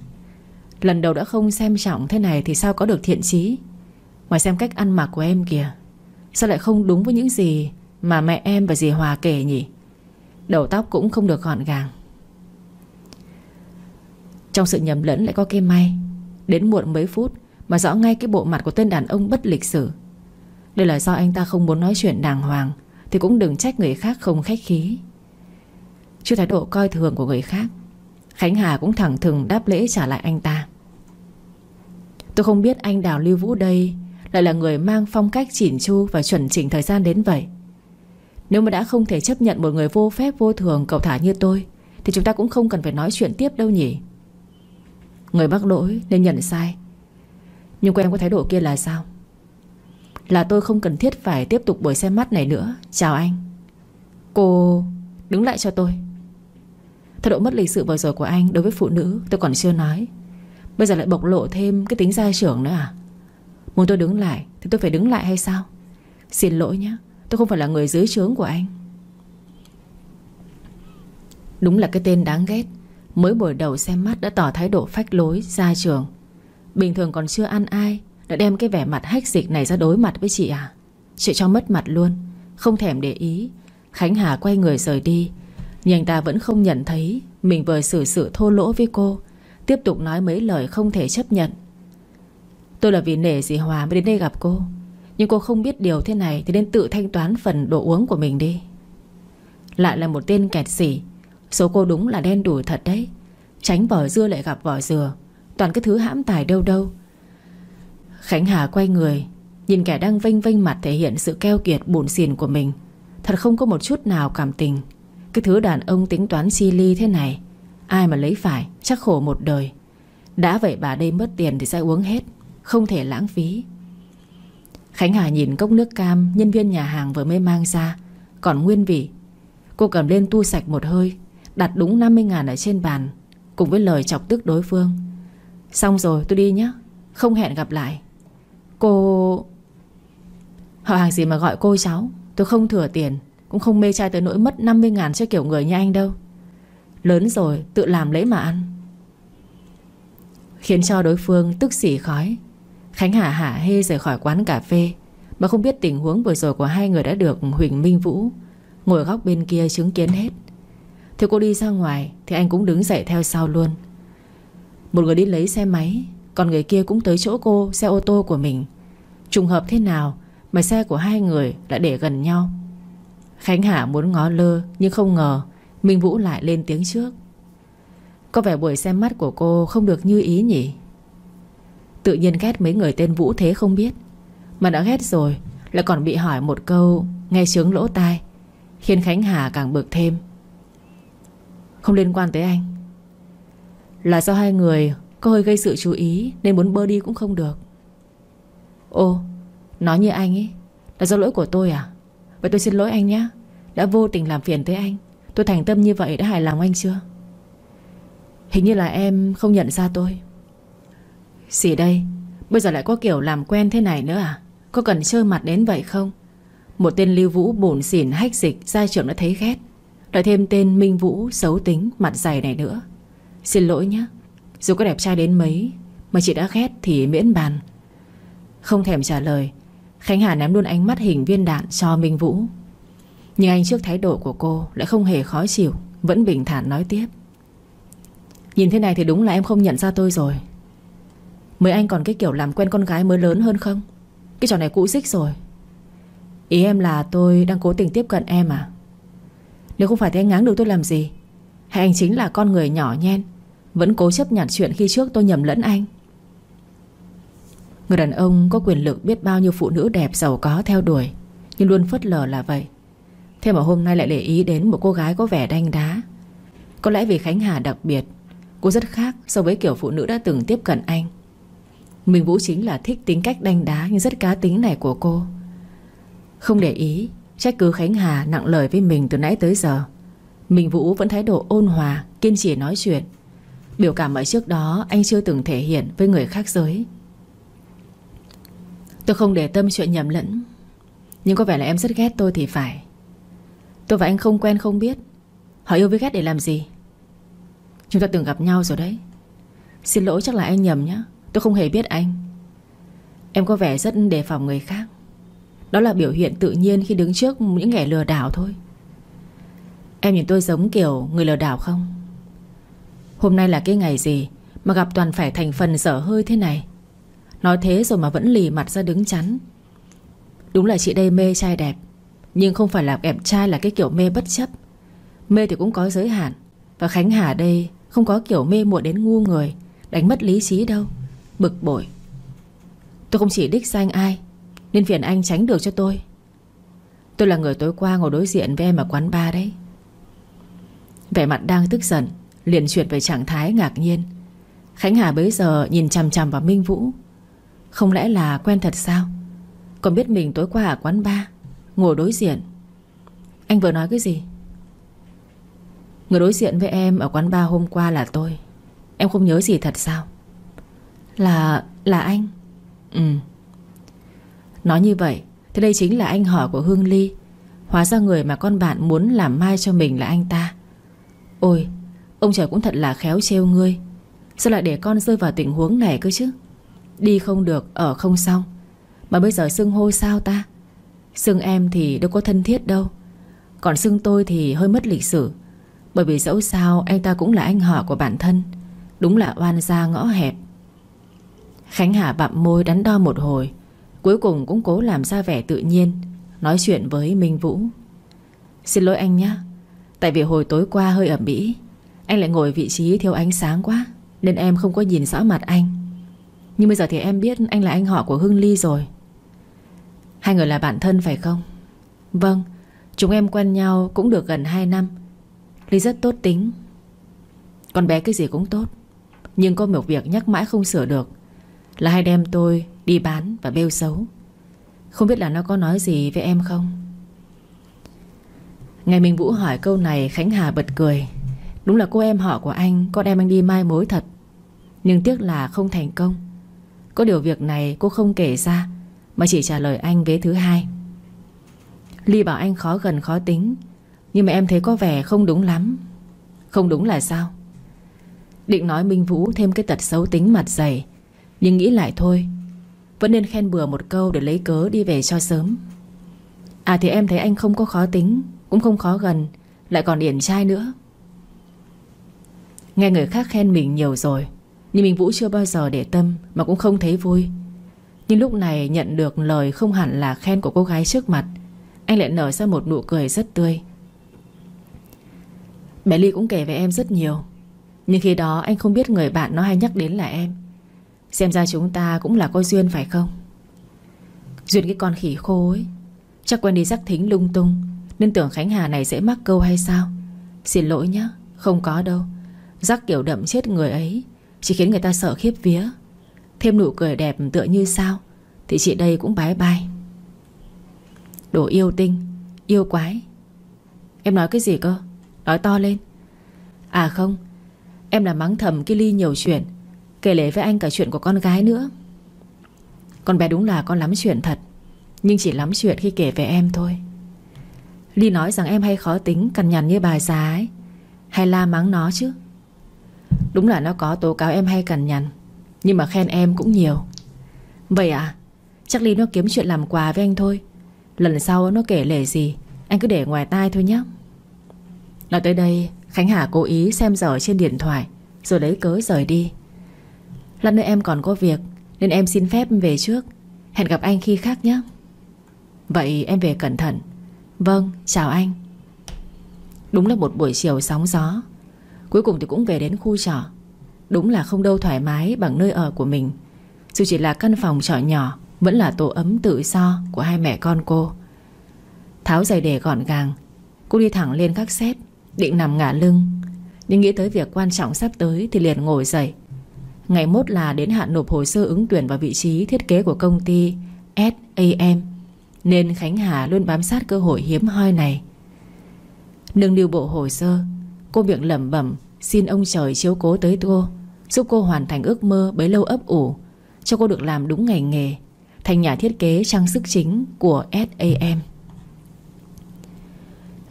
Lần đầu đã không xem trọng thế này Thì sao có được thiện chí? Ngoài xem cách ăn mặc của em kìa, Sao lại không đúng với những gì Mà mẹ em và dì Hòa kể nhỉ? Đầu tóc cũng không được gọn gàng. Trong sự nhầm lẫn lại có cái may. Đến muộn mấy phút Mà rõ ngay cái bộ mặt của tên đàn ông bất lịch sử. Đây là do anh ta không muốn nói chuyện đàng hoàng thì cũng đừng trách người khác không khách khí. Trước thái độ coi thường của người khác, Khánh Hà cũng thẳng thừng đáp lễ trả lại anh ta. Tôi không biết anh Đào Lưu Vũ đây Lại là người mang phong cách chỉn chu Và chuẩn chỉnh thời gian đến vậy. Nếu mà đã không thể chấp nhận một người vô phép, vô thường Cầu thả như tôi, Thì chúng ta cũng không cần phải nói chuyện tiếp đâu nhỉ? Người mắc lỗi nên nhận sai. Nhưng quen có thái độ kia là sao? Là tôi không cần thiết phải tiếp tục buổi xem mắt này nữa. Chào anh. Cô đứng lại cho tôi. Thái độ mất lịch sự vừa rồi của anh Đối với phụ nữ tôi còn chưa nói. Bây giờ lại bộc lộ thêm cái tính gia trưởng nữa à? Muốn tôi đứng lại Thì tôi phải đứng lại hay sao? Xin lỗi nhé Tôi không phải là người dưới trướng của anh. Đúng là cái tên đáng ghét. Mới buổi đầu xem mắt đã tỏ thái độ phách lối Ra trường Bình thường còn chưa ăn ai đã đem cái vẻ mặt hách dịch này ra đối mặt với chị à? Chị cho mất mặt luôn, Không thèm để ý. Khánh Hà quay người rời đi, Nhưng anh ta vẫn không nhận thấy Mình vừa xử sự thô lỗ với cô, Tiếp tục nói mấy lời không thể chấp nhận. Tôi là vì nể dì Hòa mới đến đây gặp cô, Nhưng cô không biết điều thế này Thì nên tự thanh toán phần đồ uống của mình đi. Lại là một tên kẹt xỉ, Số cô đúng là đen đủi thật đấy. Tránh vỏ dưa lại gặp vỏ dừa, Toàn cái thứ hãm tài đâu đâu. Khánh Hà quay người, Nhìn kẻ đang vênh vênh mặt thể hiện sự keo kiệt bổn xỉn của mình. Thật không có một chút nào cảm tình. Cái thứ đàn ông tính toán chi ly thế này, Ai mà lấy phải, Chắc khổ một đời. Đã vậy bà đây mất tiền thì sẽ uống hết, Không thể lãng phí. Khánh Hà nhìn cốc nước cam, Nhân viên nhà hàng vừa mới mang ra. Còn nguyên vị, Cô cầm lên tu sạch một hơi, Đặt đúng 50 ngàn ở trên bàn, Cùng với lời chọc tức đối phương. Xong rồi, tôi đi nhé Không hẹn gặp lại. Cô... Họ hàng gì mà gọi cô cháu? Tôi không thừa tiền, Cũng không mê trai tới nỗi mất 50 ngàn cho kiểu người như anh đâu. Lớn rồi, tự làm lấy mà ăn. Khiến cho đối phương tức xỉ khói. Khánh Hà hả hê rời khỏi quán cà phê, Mà không biết tình huống vừa rồi của hai người đã được Huỳnh Minh Vũ Ngồi góc bên kia chứng kiến hết. Thì cô đi ra ngoài, Thì anh cũng đứng dậy theo sau luôn. Một người đi lấy xe máy, Còn người kia cũng tới chỗ cô, Xe ô tô của mình. Trùng hợp thế nào Mà xe của hai người lại để gần nhau? Khánh Hà muốn ngó lơ Nhưng không ngờ Minh Vũ lại lên tiếng trước. Có vẻ buổi xem mắt của cô không được như ý nhỉ? Tự nhiên ghét mấy người tên Vũ thế không biết, Mà đã ghét rồi Lại còn bị hỏi một câu Nghe sướng lỗ tai, Khiến Khánh Hà càng bực thêm. Không liên quan tới anh. Là do hai người Có hơi gây sự chú ý Nên muốn bơ đi cũng không được. Ô, Nói như anh ấy, Là do lỗi của tôi à? Vậy tôi xin lỗi anh nhé. Đã vô tình làm phiền tới anh. Tôi thành tâm như vậy đã hài lòng anh chưa? Hình như là em không nhận ra tôi. Xỉ đây? Bây giờ lại có kiểu làm quen thế này nữa à? Có cần chơi mặt đến vậy không? Một tên lưu vũ bổn xỉn hách dịch Gia trưởng đã thấy ghét. Lại thêm tên Minh Vũ xấu tính, Mặt dày này nữa. Xin lỗi nhé. Dù có đẹp trai đến mấy, Mà chị đã ghét thì miễn bàn. Không thèm trả lời. Khánh Hà ném luôn ánh mắt hình viên đạn cho Minh Vũ. Nhưng anh trước thái độ của cô Lại không hề khó chịu, Vẫn bình thản nói tiếp. Nhìn thế này thì đúng là em không nhận ra tôi rồi. Mới anh còn cái kiểu làm quen con gái mới lớn hơn không? Cái trò này cũ xích rồi. Ý em là tôi đang cố tình tiếp cận em à? Nếu không phải thì anh ngáng được tôi làm gì? Hay anh chính là con người nhỏ nhen, Vẫn cố chấp nhận chuyện khi trước tôi nhầm lẫn anh? Người đàn ông có quyền lực biết bao nhiêu phụ nữ đẹp giàu có theo đuổi, Nhưng luôn phớt lờ là vậy. Thế mà hôm nay lại để ý đến một cô gái có vẻ đanh đá. Có lẽ vì Khánh Hà đặc biệt, Cô rất khác so với kiểu phụ nữ đã từng tiếp cận anh. Minh Vũ chính là thích tính cách đanh đá Nhưng rất cá tính này của cô. Không để ý, Trách cứ Khánh Hà nặng lời với mình từ nãy tới giờ. Minh Vũ vẫn thái độ ôn hòa, Kiên trì nói chuyện. Biểu cảm ở trước đó anh chưa từng thể hiện Với người khác giới. Tôi không để tâm chuyện nhầm lẫn. Nhưng có vẻ là em rất ghét tôi thì phải. Tôi và anh không quen không biết. Họ yêu với ghét để làm gì? Chúng ta từng gặp nhau rồi đấy. Xin lỗi chắc là anh nhầm nhá. Tôi không hề biết anh. Em có vẻ rất đề phòng người khác. Đó là biểu hiện tự nhiên khi đứng trước những kẻ lừa đảo thôi. Em nhìn tôi giống kiểu người lừa đảo không? Hôm nay là cái ngày gì Mà gặp toàn phải thành phần dở hơi thế này? Nói thế rồi mà vẫn lì mặt ra đứng chắn. Đúng là chị đây mê trai đẹp, Nhưng không phải là đẹp trai là cái kiểu mê bất chấp. Mê thì cũng có giới hạn, Và Khánh Hà đây Không có kiểu mê muội đến ngu người, Đánh mất lý trí đâu, Bực bội. Tôi không chỉ đích danh ai, Nên phiền anh tránh được cho tôi. Tôi là người tối qua ngồi đối diện với em ở quán bar đấy. Vẻ mặt đang tức giận, Liền chuyển về trạng thái ngạc nhiên. Khánh Hà bấy giờ nhìn chằm chằm vào Minh Vũ. Không lẽ là quen thật sao? Còn biết mình tối qua ở quán bar, Ngồi đối diện. Anh vừa nói cái gì? Người đối diện với em ở quán bar hôm qua là tôi. Em không nhớ gì thật sao? Là... là anh. Ừ. Nói như vậy Thì đây chính là anh họ của Hương Ly. Hóa ra người mà con bạn muốn làm mai cho mình là anh ta. Ôi, Ông trời cũng thật là khéo trêu ngươi. Sao lại để con rơi vào tình huống này cơ chứ? Đi không được, Ở không xong. Mà bây giờ xưng hô sao ta? Xưng em thì đâu có thân thiết đâu. Còn xưng tôi thì hơi mất lịch sử. Bởi vì dẫu sao, anh ta cũng là anh họ của bản thân. Đúng là oan gia ngõ hẹp. Khánh Hà bặm môi đắn đo một hồi. Cuối cùng cũng cố làm ra vẻ tự nhiên, Nói chuyện với Minh Vũ. Xin lỗi anh nhé Tại vì hồi tối qua hơi ẩm bĩ Anh lại ngồi vị trí thiếu ánh sáng quá, Nên em không có nhìn rõ mặt anh. Nhưng bây giờ thì em biết anh là anh họ của Hưng Ly rồi. Hai người là bạn thân phải không? Vâng Chúng em quen nhau cũng được gần 2 năm. Ly rất tốt tính. Con bé cái gì cũng tốt. Nhưng có một việc nhắc mãi không sửa được, Là hay đem tôi đi bán và bêu xấu. Không biết là nó có nói gì với em không? Ngày Minh Vũ hỏi câu này, Khánh Hà bật cười. Đúng là cô em họ của anh con em anh đi mai mối thật. Nhưng tiếc là không thành công. Có điều việc này cô không kể ra, Mà chỉ trả lời anh vế thứ hai. Ly bảo anh khó gần khó tính, Nhưng mà em thấy có vẻ không đúng lắm. Không đúng là sao? Định nói Minh Vũ thêm cái tật xấu tính mặt dày, Nhưng nghĩ lại thôi, Vẫn nên khen bừa một câu để lấy cớ đi về cho sớm. À thì em thấy anh không có khó tính, cũng không khó gần, Lại còn điển trai nữa. Nghe người khác khen mình nhiều rồi nhưng Minh Vũ chưa bao giờ để tâm Mà cũng không thấy vui. Nhưng lúc này nhận được lời không hẳn là khen của cô gái trước mặt, Anh lại nở ra một nụ cười rất tươi. Bé Ly cũng kể về em rất nhiều, Nhưng khi đó anh không biết người bạn nó hay nhắc đến là em. Xem ra chúng ta cũng là có duyên phải không? Duyên cái con khỉ khô ấy, Chắc quen đi rắc thính lung tung, nên tưởng Khánh Hà này dễ mắc câu hay sao? Xin lỗi nhá, Không có đâu. Rắc kiểu đậm chết người ấy. Chỉ khiến người ta sợ khiếp vía. Thêm nụ cười đẹp tựa như sao, Thì chị đây cũng bái bai. Đồ yêu tinh, Yêu quái. Em nói cái gì cơ? Nói to lên. À không, Em là mắng thầm cái ly nhiều chuyện, Kể lể với anh cả chuyện của con gái nữa. Con bé đúng là con lắm chuyện thật, Nhưng chỉ lắm chuyện khi kể về em thôi. Ly nói rằng em hay khó tính, Cằn nhằn như bài già ấy. Hay la mắng nó chứ. Đúng là nó có tố cáo em hay cằn nhằn, Nhưng mà khen em cũng nhiều. Vậy à? Chắc Ly nó kiếm chuyện làm quà với anh thôi. Lần sau nó kể lể gì, Anh cứ để ngoài tai thôi nhé Nói tới đây, Khánh Hà cố ý xem giờ trên điện thoại, Rồi lấy cớ rời đi. Lát nữa em còn có việc, Nên em xin phép về trước. Hẹn gặp anh khi khác nhé Vậy em về cẩn thận. Vâng chào anh. Đúng là một buổi chiều sóng gió. Cuối cùng thì cũng về đến khu trọ. Đúng là không đâu thoải mái bằng nơi ở của mình. Dù chỉ là căn phòng trọ nhỏ, Vẫn là tổ ấm tự do Của hai mẹ con cô. Tháo giày để gọn gàng, Cô đi thẳng lên các xếp, Định nằm ngả lưng. Nhưng nghĩ tới việc quan trọng sắp tới Thì liền ngồi dậy. Ngày mốt là đến hạn nộp hồ sơ ứng tuyển vào vị trí thiết kế của công ty SAM Nên Khánh Hà luôn bám sát cơ hội hiếm hoi này. Nâng lưu bộ hồ sơ Cô miệng lẩm bẩm, Xin ông trời chiếu cố tới cô Giúp cô hoàn thành ước mơ bấy lâu ấp ủ, Cho cô được làm đúng ngành nghề, Thành nhà thiết kế trang sức chính của SAM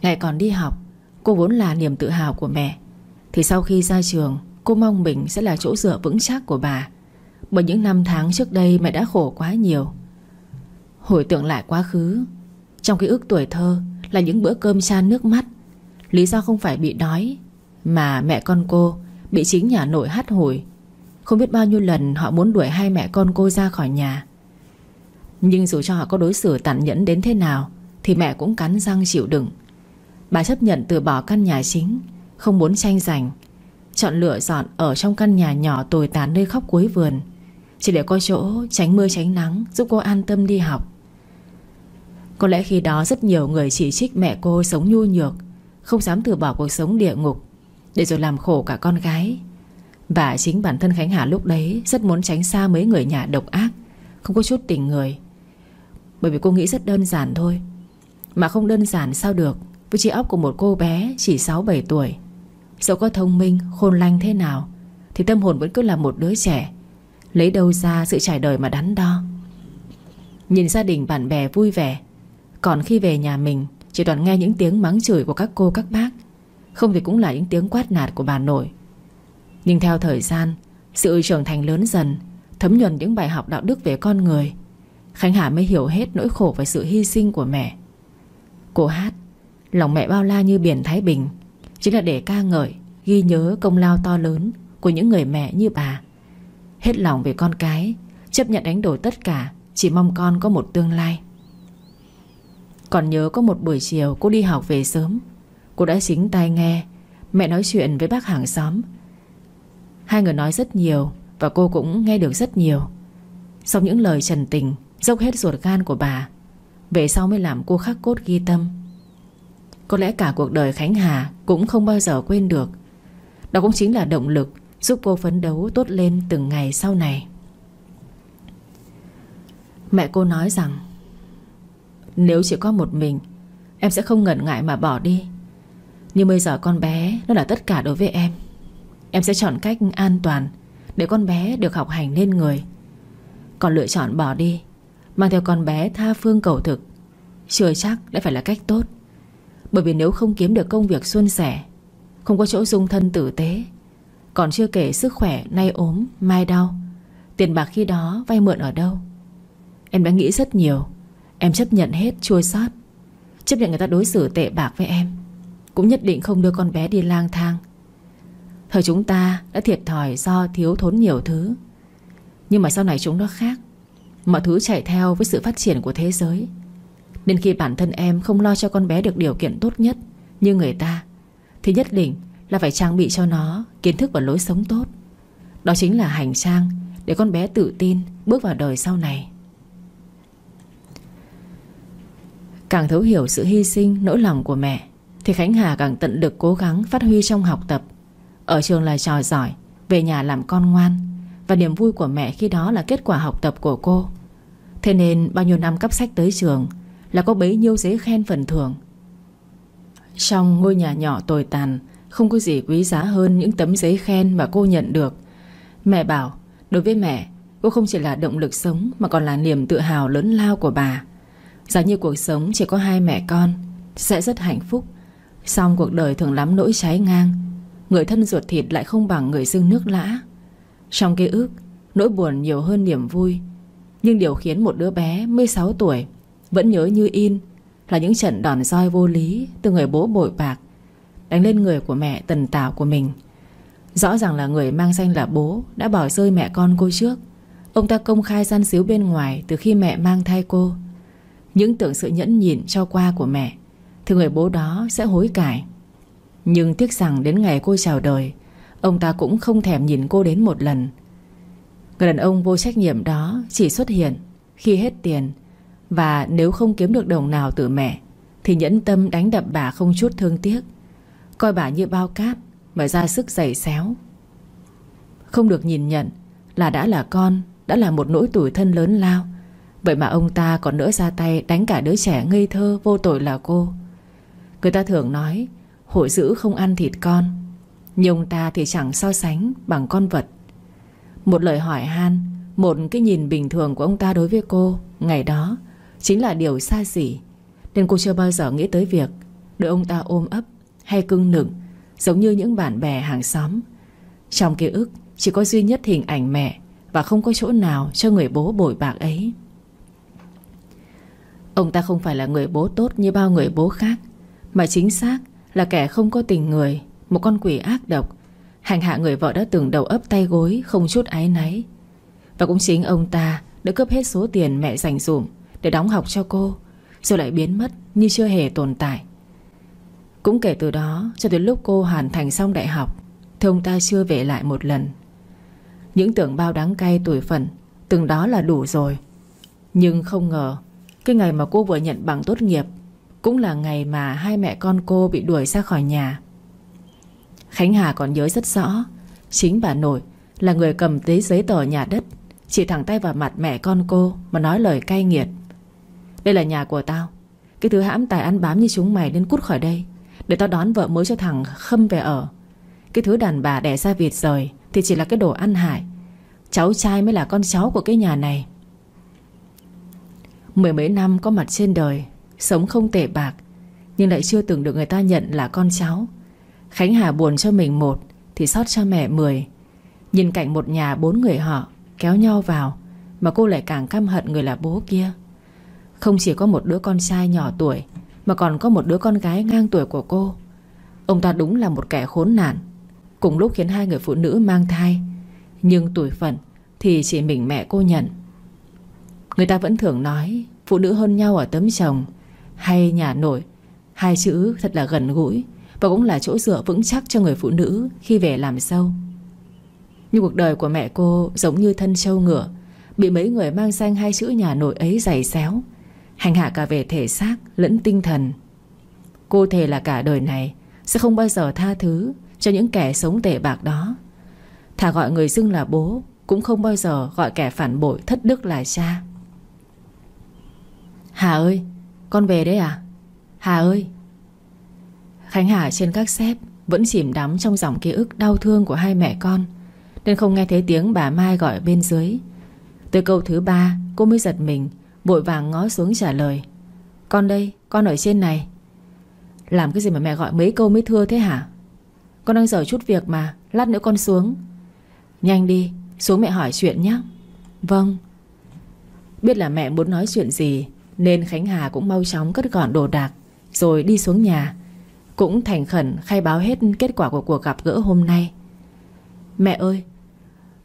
Ngày còn đi học, Cô vốn là niềm tự hào của mẹ. Thì sau khi ra trường, Cô mong mình sẽ là chỗ dựa vững chắc của bà. Bởi những năm tháng trước đây mẹ đã khổ quá nhiều. Hồi tưởng lại quá khứ, Trong ký ức tuổi thơ Là những bữa cơm chan nước mắt Lý do không phải bị đói, Mà mẹ con cô Bị chính nhà nội hắt hủi Không biết bao nhiêu lần họ muốn đuổi hai mẹ con cô ra khỏi nhà. Nhưng dù cho họ có đối xử tàn nhẫn đến thế nào, Thì mẹ cũng cắn răng chịu đựng. Bà chấp nhận từ bỏ căn nhà chính, Không muốn tranh giành. Chọn lựa dọn ở trong căn nhà nhỏ tồi tàn nơi khóc cuối vườn. Chỉ để có chỗ tránh mưa tránh nắng, Giúp cô an tâm đi học. Có lẽ khi đó rất nhiều người chỉ trích mẹ cô sống nhu nhược. Không dám từ bỏ cuộc sống địa ngục Để rồi làm khổ cả con gái. Và chính bản thân Khánh Hà lúc đấy Rất muốn tránh xa mấy người nhà độc ác Không có chút tình người. Bởi vì cô nghĩ rất đơn giản thôi Mà không đơn giản sao được. Với trí óc của một cô bé chỉ 6-7 tuổi Dẫu có thông minh, khôn lanh thế nào Thì tâm hồn vẫn cứ là một đứa trẻ Lấy đâu ra sự trải đời mà đắn đo. Nhìn gia đình bạn bè vui vẻ Còn khi về nhà mình chỉ toàn nghe những tiếng mắng chửi của các cô, các bác. Không thì cũng là những tiếng quát nạt của bà nội. Nhưng theo thời gian, Sự trưởng thành lớn dần, Thấm nhuần những bài học đạo đức về con người, Khánh Hà mới hiểu hết nỗi khổ và sự hy sinh của mẹ. Cô hát, Lòng mẹ bao la như biển Thái Bình, Chính là để ca ngợi, Ghi nhớ công lao to lớn Của những người mẹ như bà. Hết lòng về con cái, Chấp nhận đánh đổi tất cả, Chỉ mong con có một tương lai. Còn nhớ có một buổi chiều Cô đi học về sớm. Cô đã chính tai nghe, Mẹ nói chuyện với bác hàng xóm. Hai người nói rất nhiều Và cô cũng nghe được rất nhiều. Sau những lời trần tình, Dốc hết ruột gan của bà, Về sau mới làm cô khắc cốt ghi tâm. Có lẽ cả cuộc đời Khánh Hà Cũng không bao giờ quên được. Đó cũng chính là động lực Giúp cô phấn đấu tốt lên từng ngày sau này. Mẹ cô nói rằng nếu chỉ có một mình, Em sẽ không ngần ngại mà bỏ đi. Nhưng bây giờ con bé Nó là tất cả đối với em. Em sẽ chọn cách an toàn Để con bé được học hành lên người. Còn lựa chọn bỏ đi, Mang theo con bé tha phương cầu thực, Chưa chắc đã phải là cách tốt. Bởi vì nếu không kiếm được công việc xuân sẻ, Không có chỗ dung thân tử tế, Còn chưa kể sức khỏe nay ốm, Mai đau, Tiền bạc khi đó vay mượn ở đâu? Em đã nghĩ rất nhiều. Em chấp nhận hết chua xót. Chấp nhận người ta đối xử tệ bạc với em. Cũng nhất định không đưa con bé đi lang thang. Thời chúng ta đã thiệt thòi do thiếu thốn nhiều thứ. Nhưng mà sau này chúng nó khác. Mọi thứ chạy theo với sự phát triển của thế giới. Nên khi bản thân em không lo cho con bé được điều kiện tốt nhất Như người ta, Thì nhất định là phải trang bị cho nó Kiến thức và lối sống tốt. Đó chính là hành trang Để con bé tự tin bước vào đời sau này. Càng thấu hiểu sự hy sinh, Nỗi lòng của mẹ, Thì Khánh Hà càng tận lực cố gắng phát huy trong học tập. Ở trường là trò giỏi, Về nhà làm con ngoan, Và niềm vui của mẹ khi đó là kết quả học tập của cô. Thế nên bao nhiêu năm cấp sách tới trường là có bấy nhiêu giấy khen phần thưởng. Trong ngôi nhà nhỏ tồi tàn, Không có gì quý giá hơn những tấm giấy khen mà cô nhận được. Mẹ bảo, Đối với mẹ, Cô không chỉ là động lực sống Mà còn là niềm tự hào lớn lao của bà. Giả như cuộc sống chỉ có hai mẹ con, Sẽ rất hạnh phúc. Xong cuộc đời thường lắm nỗi trái ngang, Người thân ruột thịt lại không bằng người dưng nước lã. Trong ký ức, Nỗi buồn nhiều hơn niềm vui. Nhưng điều khiến một đứa bé 16 tuổi vẫn nhớ như in Là những trận đòn roi vô lý Từ người bố bội bạc, Đánh lên người của mẹ tần tảo của mình. Rõ ràng là người mang danh là bố Đã bỏ rơi mẹ con cô trước. Ông ta công khai gian xíu bên ngoài Từ khi mẹ mang thai cô. Những tưởng sự nhẫn nhịn cho qua của mẹ, Thì người bố đó sẽ hối cải. Nhưng tiếc rằng đến ngày cô chào đời, Ông ta cũng không thèm nhìn cô đến một lần. Người đàn ông vô trách nhiệm đó Chỉ xuất hiện Khi hết tiền, và nếu không kiếm được đồng nào từ mẹ, Thì nhẫn tâm đánh đập bà không chút thương tiếc. Coi bà như bao cát Mà ra sức giày xéo. Không được nhìn nhận Là đã là con, Đã là một nỗi tủi thân lớn lao. Vậy mà ông ta còn nỡ ra tay Đánh cả đứa trẻ ngây thơ vô tội là cô. Người ta thường nói, Hội dữ không ăn thịt con, Nhưng ông ta thì chẳng so sánh Bằng con vật. Một lời hỏi han, Một cái nhìn bình thường của ông ta đối với cô, Ngày đó, Chính là điều xa xỉ, Nên cô chưa bao giờ nghĩ tới việc Được ông ta ôm ấp hay cưng nựng, Giống như những bạn bè hàng xóm. Trong ký ức, chỉ có duy nhất hình ảnh mẹ Và không có chỗ nào cho người bố bội bạc ấy. Ông ta không phải là người bố tốt như bao người bố khác, Mà chính xác là kẻ không có tình người, Một con quỷ ác độc. Hành hạ người vợ đã từng đầu ấp tay gối, Không chút ái náy. Và cũng chính ông ta đã cướp hết số tiền mẹ dành dụm Để đóng học cho cô, Rồi lại biến mất như chưa hề tồn tại. Cũng kể từ đó, Cho đến lúc cô hoàn thành xong đại học, Thì ông ta chưa về lại một lần. Những tưởng bao đắng cay tuổi phận, Từng đó là đủ rồi. Nhưng không ngờ cái ngày mà cô vừa nhận bằng tốt nghiệp Cũng là ngày mà hai mẹ con cô bị đuổi ra khỏi nhà. Khánh Hà còn nhớ rất rõ, Chính bà nội là người cầm tới giấy tờ nhà đất, Chỉ thẳng tay vào mặt mẹ con cô Mà nói lời cay nghiệt. Đây là nhà của tao, Cái thứ hãm tài ăn bám như chúng mày nên cút khỏi đây, Để tao đón vợ mới cho thằng Khâm về ở. Cái thứ đàn bà đẻ ra vịt rời Thì chỉ là cái đồ ăn hại, Cháu trai mới là con cháu của cái nhà này. Mười mấy năm có mặt trên đời, Sống không tệ bạc, Nhưng lại chưa từng được người ta nhận là con cháu. Khánh Hà buồn cho mình một, Thì xót cho mẹ mười. Nhìn cảnh một nhà bốn người họ Kéo nhau vào, Mà cô lại càng căm hận người là bố kia. Không chỉ có một đứa con trai nhỏ tuổi, Mà còn có một đứa con gái ngang tuổi của cô. Ông ta đúng là một kẻ khốn nạn. Cùng lúc khiến hai người phụ nữ mang thai, Nhưng tuổi phận Thì chỉ mình mẹ cô nhận. Người ta vẫn thường nói, Phụ nữ hơn nhau ở tấm chồng Hay nhà nội, Hai chữ thật là gần gũi Và cũng là chỗ dựa vững chắc cho người phụ nữ Khi về làm sâu. Nhưng cuộc đời của mẹ cô giống như thân trâu ngựa, Bị mấy người mang danh hai chữ nhà nội ấy giày xéo, Hành hạ cả về thể xác lẫn tinh thần. Cô thề là cả đời này Sẽ không bao giờ tha thứ Cho những kẻ sống tệ bạc đó. Thà gọi người xưng là bố Cũng không bao giờ gọi kẻ phản bội thất đức là cha. Hà ơi Con về đấy à? Hà ơi. Khánh Hà trên các xếp Vẫn chìm đắm trong dòng ký ức đau thương của hai mẹ con Nên không nghe thấy tiếng bà Mai gọi bên dưới. Tới câu thứ ba Cô mới giật mình Vội vàng ngó xuống trả lời. Con đây, con ở trên này. Làm cái gì mà mẹ gọi mấy câu mới thưa thế hả? Con đang dở chút việc mà Lát nữa con xuống. Nhanh đi, xuống mẹ hỏi chuyện nhé Vâng. Biết là mẹ muốn nói chuyện gì nên Khánh Hà cũng mau chóng cất gọn đồ đạc, Rồi đi xuống nhà. Cũng thành khẩn khai báo hết kết quả của cuộc gặp gỡ hôm nay. Mẹ ơi,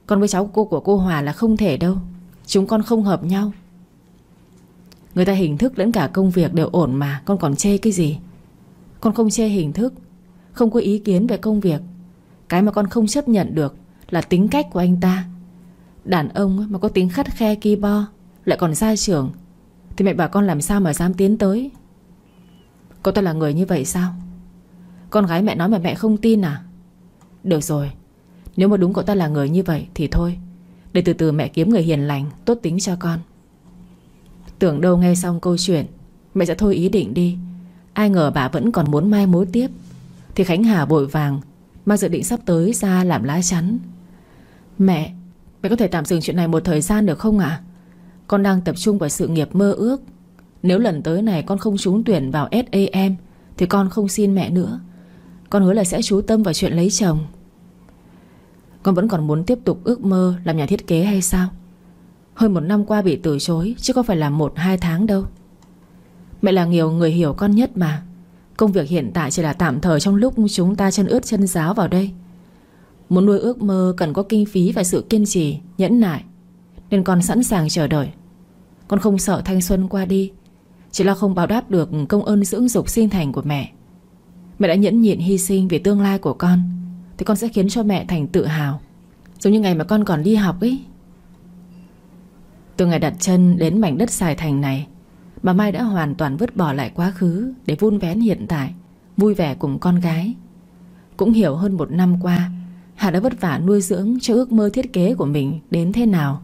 Con với cháu cô của cô Hòa là không thể đâu. Chúng con không hợp nhau. Người ta hình thức lẫn cả công việc đều ổn mà, Con còn chê cái gì? Con không chê hình thức, Không có ý kiến về công việc. Cái mà con không chấp nhận được Là tính cách của anh ta. Đàn ông mà có tính khắt khe ki bo, Lại còn gia trưởng. Thì mẹ bảo con làm sao mà dám tiến tới? Cậu ta là người như vậy sao? Con gái mẹ nói mà mẹ không tin à? Được rồi, Nếu mà đúng cậu ta là người như vậy thì thôi. Để từ từ mẹ kiếm người hiền lành, Tốt tính cho con. Tưởng đâu nghe xong câu chuyện, Mẹ sẽ thôi ý định đi. Ai ngờ bà vẫn còn muốn mai mối tiếp. Thì Khánh Hà bội vàng, Mang dự định sắp tới ra làm lá chắn. Mẹ Mẹ có thể tạm dừng chuyện này một thời gian được không ạ? Con đang tập trung vào sự nghiệp mơ ước. Nếu lần tới này con không trúng tuyển vào SAM Thì con không xin mẹ nữa. Con hứa là sẽ chú tâm vào chuyện lấy chồng. Con vẫn còn muốn tiếp tục ước mơ Làm nhà thiết kế hay sao? Hơn một năm qua bị từ chối, Chứ không phải là một, hai tháng đâu. Mẹ là nhiều người hiểu con nhất mà. Công việc hiện tại chỉ là tạm thời Trong lúc chúng ta chân ướt chân giáo vào đây. Muốn nuôi ước mơ Cần có kinh phí và sự kiên trì, Nhẫn nại, Nên con sẵn sàng chờ đợi. Con không sợ thanh xuân qua đi. Chỉ là không báo đáp được công ơn dưỡng dục sinh thành của mẹ. Mẹ đã nhẫn nhịn hy sinh Vì tương lai của con, Thì con sẽ khiến cho mẹ thành tự hào. Giống như ngày mà con còn đi học ấy. Từ ngày đặt chân đến mảnh đất xài thành này, Bà Mai đã hoàn toàn vứt bỏ lại quá khứ Để vun vén hiện tại, Vui vẻ cùng con gái. Cũng hiểu hơn một năm qua, Hà đã vất vả nuôi dưỡng cho ước mơ thiết kế của mình Đến thế nào.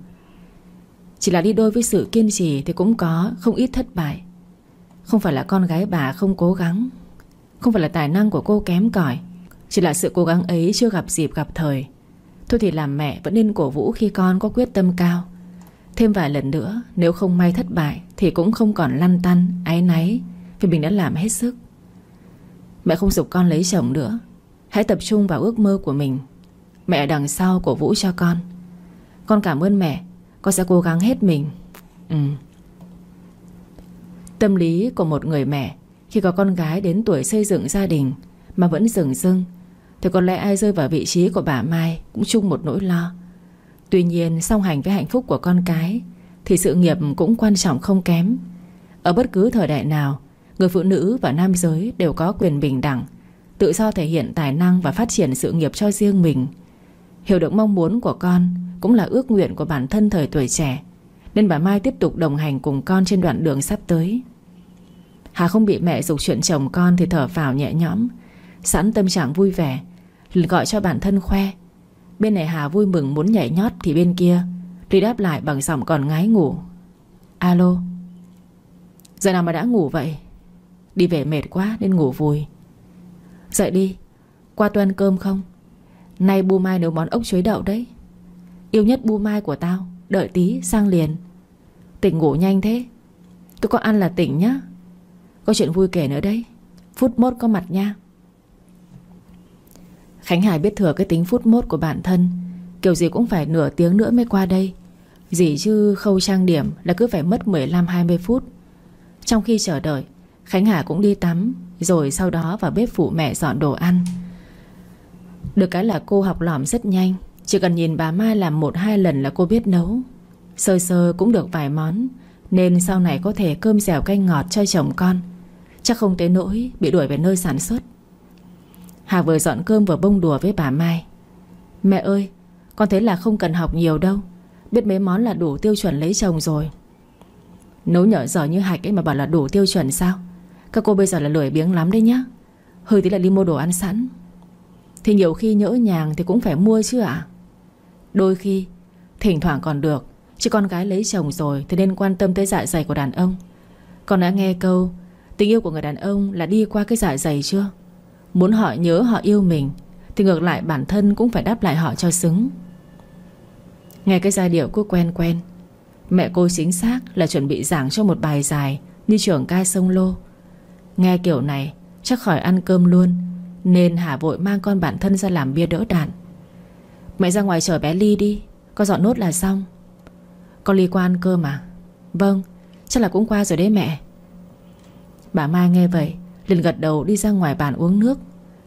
Chỉ là đi đôi với sự kiên trì Thì cũng có không ít thất bại. Không phải là con gái bà không cố gắng Không phải là tài năng của cô kém cỏi Chỉ là sự cố gắng ấy chưa gặp dịp gặp thời. Thôi thì làm mẹ vẫn nên cổ vũ khi con có quyết tâm cao. Thêm vài lần nữa Nếu không may thất bại Thì cũng không còn lăn tăn, áy náy Vì mình đã làm hết sức. Mẹ không dục con lấy chồng nữa Hãy tập trung vào ước mơ của mình. Mẹ ở đằng sau cổ vũ cho con. Con cảm ơn mẹ con sẽ cố gắng hết mình. Ừ. Tâm lý của một người mẹ Khi có con gái đến tuổi xây dựng gia đình Mà vẫn dừng dưng Thì có lẽ ai rơi vào vị trí của bà Mai Cũng chung một nỗi lo. Tuy nhiên, song hành với hạnh phúc của con cái Thì sự nghiệp cũng quan trọng không kém. Ở bất cứ thời đại nào, Người phụ nữ và nam giới đều có quyền bình đẳng, Tự do thể hiện tài năng và phát triển sự nghiệp cho riêng mình. Hiểu được mong muốn của con cũng là ước nguyện của bản thân thời tuổi trẻ, Nên bà Mai tiếp tục đồng hành cùng con trên đoạn đường sắp tới. Hà không bị mẹ dục chuyện chồng con Thì thở phào nhẹ nhõm, Sẵn tâm trạng vui vẻ, gọi cho bản thân khoe. Bên này Hà vui mừng muốn nhảy nhót Thì bên kia Ly đáp lại bằng giọng còn ngái ngủ. Alo? Giờ nào mà đã ngủ vậy? Đi về mệt quá nên ngủ vùi. Dậy đi, Qua tôi ăn cơm không? Nay bu mai nấu món ốc chuối đậu đấy. Yêu nhất bu mai của tao, Đợi tí, sang liền. Tỉnh ngủ nhanh thế. Cứ có ăn là tỉnh nhá. Có chuyện vui kể nữa đấy Phút mốt có mặt nha. Khánh Hải biết thừa cái tính phút mốt của bản thân. Kiểu gì cũng phải nửa tiếng nữa mới qua đây. Gì chứ khâu trang điểm Là cứ phải mất 15-20 phút. Trong khi chờ đợi, Khánh Hải cũng đi tắm, Rồi sau đó vào bếp phụ mẹ dọn đồ ăn. Được cái là cô học lỏm rất nhanh. Chỉ cần nhìn bà Mai làm một hai lần là cô biết nấu. Sơ sơ cũng được vài món, Nên sau này có thể cơm dẻo canh ngọt cho chồng con. Chắc không tới nỗi Bị đuổi về nơi sản xuất. Hà vừa dọn cơm vừa bông đùa với bà Mai. Mẹ ơi, Con thấy là không cần học nhiều đâu. Biết mấy món là đủ tiêu chuẩn lấy chồng rồi. Nấu nhỏ giỏi như hạch ấy mà bảo là đủ tiêu chuẩn sao? Các cô bây giờ là lười biếng lắm đấy nhá. Hơi tí là đi mua đồ ăn sẵn. Thì nhiều khi nhỡ nhàng thì cũng phải mua chứ ạ. Đôi khi, Thỉnh thoảng còn được, Chứ con gái lấy chồng rồi Thì nên quan tâm tới dạ dày của đàn ông. Con đã nghe câu, Tình yêu của người đàn ông là đi qua cái dạ dày chưa? Muốn họ nhớ họ yêu mình, Thì ngược lại bản thân cũng phải đáp lại họ cho xứng. Nghe cái giai điệu cứ quen quen, Mẹ cô chính xác là chuẩn bị giảng cho một bài dài Như trưởng ca sông lô. Nghe kiểu này, Chắc khỏi ăn cơm luôn, Nên Hà vội mang con bản thân ra làm bia đỡ đạn. Mẹ ra ngoài chở bé Ly đi. Con dọn nốt là xong. Con Ly qua ăn cơm à Vâng Chắc là cũng qua rồi đấy mẹ. Bà Mai nghe vậy, liền gật đầu đi ra ngoài bàn uống nước.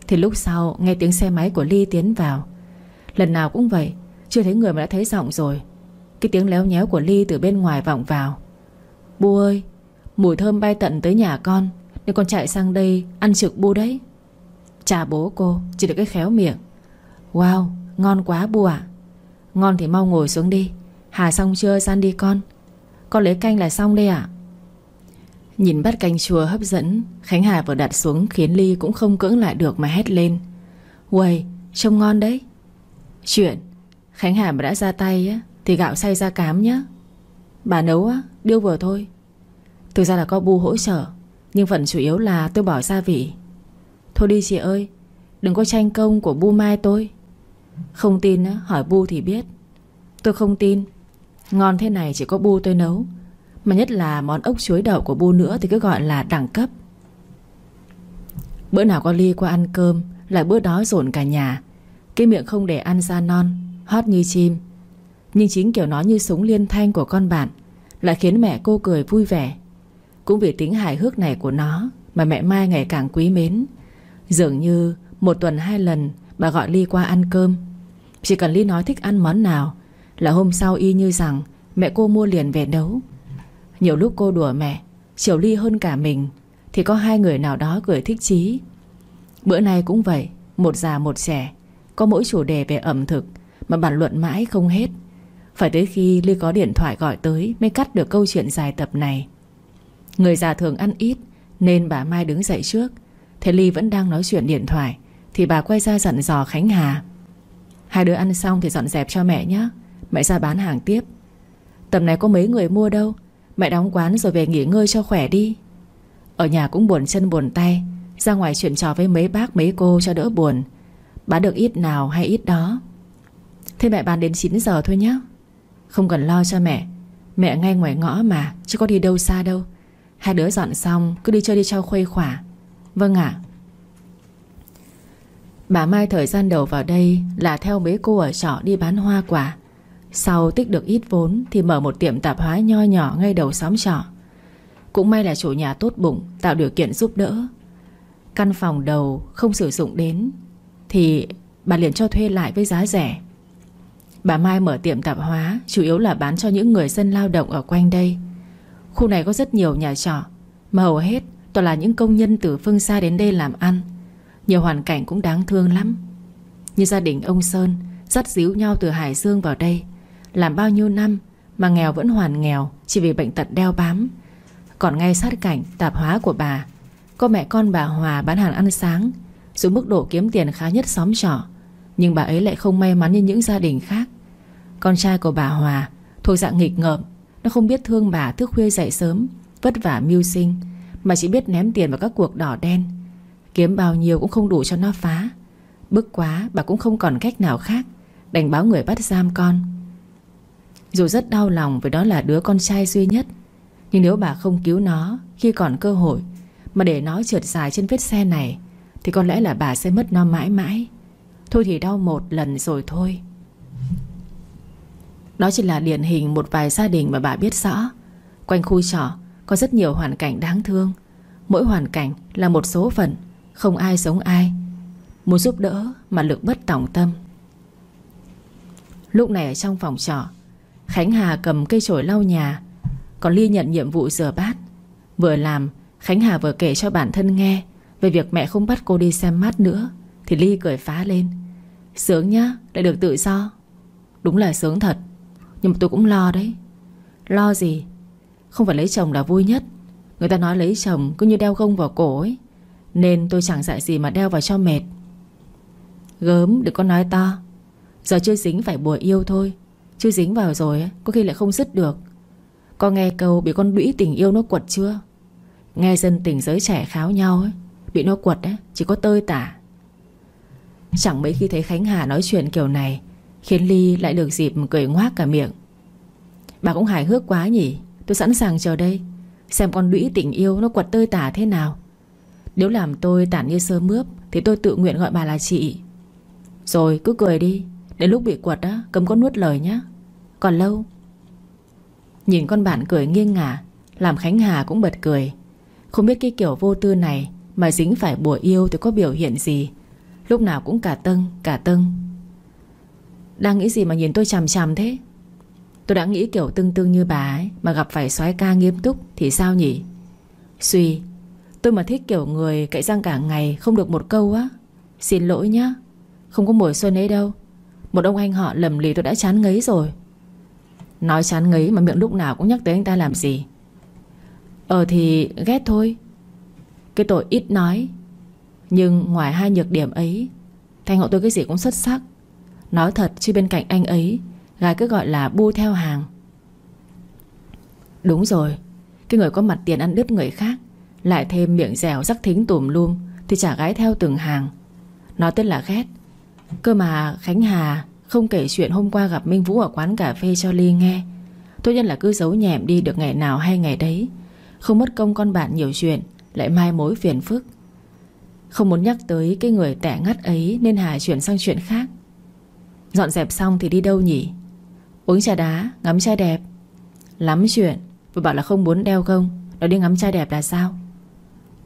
Thì lúc sau, nghe tiếng xe máy của Ly tiến vào. Lần nào cũng vậy, Chưa thấy người mà đã thấy giọng rồi. Cái tiếng léo nhéo của Ly từ bên ngoài vọng vào. Bu ơi, Mùi thơm bay tận tới nhà con, Nên con chạy sang đây ăn trực bu đấy. Chà bố cô, Chỉ được cái khéo miệng. Wow ngon quá bu ạ. Ngon thì mau ngồi xuống đi. Hà xong chưa san đi con? Con lấy canh là xong đây ạ. Nhìn bát canh chua hấp dẫn Khánh Hà vừa đặt xuống khiến Ly cũng không cưỡng lại được mà hét lên. Uầy, trông ngon đấy. Chuyện Khánh Hà mà đã ra tay á Thì gạo xay ra cám nhá. Bà nấu á, điêu vừa thôi. Thực ra là có bu hỗ trợ Nhưng phần chủ yếu là tôi bỏ gia vị. Thôi đi chị ơi Đừng có tranh công của bu mai tôi. Không tin á, hỏi bu thì biết. Tôi không tin. Ngon thế này chỉ có bu tôi nấu. Mà nhất là món ốc chuối đậu của bu nữa Thì cứ gọi là đẳng cấp. Bữa nào có Ly qua ăn cơm Lại bữa đó dồn cả nhà. Cái miệng không để ăn ra non Hót như chim. Nhưng chính kiểu nó như súng liên thanh của con bạn Lại khiến mẹ cô cười vui vẻ. Cũng vì tính hài hước này của nó Mà mẹ Mai ngày càng quý mến. Dường như một tuần hai lần Bà gọi Ly qua ăn cơm. Chỉ cần Ly nói thích ăn món nào Là hôm sau y như rằng Mẹ cô mua liền về nấu. Nhiều lúc cô đùa mẹ Chiều ly hơn cả mình, Thì có hai người nào đó cười thích chí. Bữa nay cũng vậy, Một già một trẻ, Có mỗi chủ đề về ẩm thực Mà bàn luận mãi không hết. Phải tới khi Ly có điện thoại gọi tới Mới cắt được câu chuyện dài tập này. Người già thường ăn ít, Nên bà Mai đứng dậy trước. Thế Ly vẫn đang nói chuyện điện thoại, Thì bà quay ra dặn dò Khánh Hà. Hai đứa ăn xong thì dọn dẹp cho mẹ nhé Mẹ ra bán hàng tiếp. Tầm này có mấy người mua đâu. Mẹ đóng quán rồi về nghỉ ngơi cho khỏe đi. Ở nhà cũng buồn chân buồn tay. Ra ngoài chuyện trò với mấy bác, mấy cô cho đỡ buồn. Bán được ít nào hay ít đó. Thế mẹ bán đến 9 giờ thôi nhé Không cần lo cho mẹ. Mẹ ngay ngoài ngõ mà, Chứ có đi đâu xa đâu. Hai đứa dọn xong, cứ đi chơi đi cho khuây khỏa. Vâng ạ. Bà Mai thời gian đầu vào đây Là theo mấy cô ở trọ đi bán hoa quả. Sau tích được ít vốn Thì mở một tiệm tạp hóa nho nhỏ Ngay đầu xóm trọ. Cũng may là chủ nhà tốt bụng, Tạo điều kiện giúp đỡ. Căn phòng đầu không sử dụng đến Thì bà liền cho thuê lại với giá rẻ. Bà Mai mở tiệm tạp hóa, Chủ yếu là bán cho những người dân lao động ở quanh đây. Khu này có rất nhiều nhà trọ, Mà hầu hết toàn là những công nhân từ phương xa đến đây làm ăn. Nhiều hoàn cảnh cũng đáng thương lắm. Như gia đình ông Sơn Dắt díu nhau từ Hải Dương vào đây, Làm bao nhiêu năm Mà nghèo vẫn hoàn nghèo Chỉ vì bệnh tật đeo bám. Còn ngay sát cảnh tạp hóa của bà, Có mẹ con bà Hòa bán hàng ăn sáng, Dù mức độ kiếm tiền khá nhất xóm trọ, Nhưng bà ấy lại không may mắn như những gia đình khác. Con trai của bà Hòa Thuộc dạng nghịch ngợm, Nó không biết thương bà thức khuya dậy sớm, Vất vả mưu sinh, Mà chỉ biết ném tiền vào các cuộc đỏ đen. Kiếm bao nhiêu cũng không đủ cho nó phá. Bức quá, bà cũng không còn cách nào khác. Đành báo người bắt giam con. Dù rất đau lòng Vì đó là đứa con trai duy nhất, Nhưng nếu bà không cứu nó Khi còn cơ hội, Mà để nó trượt dài trên vết xe này, Thì có lẽ là bà sẽ mất nó mãi mãi. Thôi thì đau một lần rồi thôi. Đó chỉ là điển hình một vài gia đình mà bà biết rõ. Quanh khu trọ Có rất nhiều hoàn cảnh đáng thương. Mỗi hoàn cảnh là một số phận. Không ai giống ai. Muốn giúp đỡ mà lực bất tỏng tâm. Lúc này ở trong phòng trọ Khánh Hà cầm cây chổi lau nhà Còn Ly nhận nhiệm vụ rửa bát. Vừa làm Khánh Hà vừa kể cho bản thân nghe Về việc mẹ không bắt cô đi xem mắt nữa Thì Ly cười phá lên. Sướng nhá, lại được tự do. Đúng là sướng thật Nhưng mà tôi cũng lo đấy. Lo gì? Không phải lấy chồng là vui nhất. Người ta nói lấy chồng cứ như đeo gông vào cổ ấy. Nên tôi chẳng dạy gì mà đeo vào cho mệt. Gớm, đừng có nói to. Giờ chưa dính phải bùa yêu thôi. Chưa dính vào rồi Có khi lại không dứt được. Có nghe câu bị con đũy tình yêu nó quật chưa? Nghe dân tình giới trẻ kháo nhau ấy, Bị nó quật ấy, Chỉ có tơi tả. Chẳng mấy khi thấy Khánh Hà nói chuyện kiểu này, Khiến Ly lại được dịp cười ngoác cả miệng. Bà cũng hài hước quá nhỉ, Tôi sẵn sàng chờ đây, Xem con đũy tình yêu nó quật tơi tả thế nào. Nếu làm tôi tản như sơ mướp, Thì tôi tự nguyện gọi bà là chị. Rồi, cứ cười đi. Đến lúc bị quật á Cấm có nuốt lời nhá. Còn lâu? Nhìn con bạn cười nghiêng ngả, Làm Khánh Hà cũng bật cười. Không biết cái kiểu vô tư này Mà dính phải bùa yêu thì có biểu hiện gì? Lúc nào cũng cả tâng cả tâng. Đang nghĩ gì mà nhìn tôi chằm chằm thế? Tôi đã nghĩ kiểu tương tương như bà ấy, Mà gặp phải soái ca nghiêm túc Thì sao nhỉ? Suy Tôi mà thích kiểu người cậy răng cả ngày Không được một câu á. Xin lỗi nhá. Không có mùa xuân ấy đâu. Một ông anh họ lầm lì tôi đã chán ngấy rồi. Nói chán ngấy mà miệng lúc nào cũng nhắc tới anh ta làm gì. Ờ thì ghét thôi. Cái tội ít nói. Nhưng ngoài hai nhược điểm ấy Thanh hộ tôi cái gì cũng xuất sắc. Nói thật chứ bên cạnh anh ấy, Gái cứ gọi là bu theo hàng. Đúng rồi. Cái người có mặt tiền ăn đứt người khác. Lại thêm miệng dẻo rắc thính tùm lum Thì trả gái theo từng hàng. Nói tên là ghét Cơ mà Khánh Hà không kể chuyện hôm qua gặp Minh Vũ ở quán cà phê cho Ly nghe. Tốt nhân là cứ giấu nhẹm đi được ngày nào hay ngày đấy. Không mất công con bạn nhiều chuyện Lại mai mối phiền phức. Không muốn nhắc tới cái người tẻ ngắt ấy Nên Hà chuyển sang chuyện khác. Dọn dẹp xong thì đi đâu nhỉ? Uống trà đá, ngắm trai đẹp. Lắm chuyện Vừa bảo là không muốn đeo gông. Nó đi ngắm trai đẹp là sao?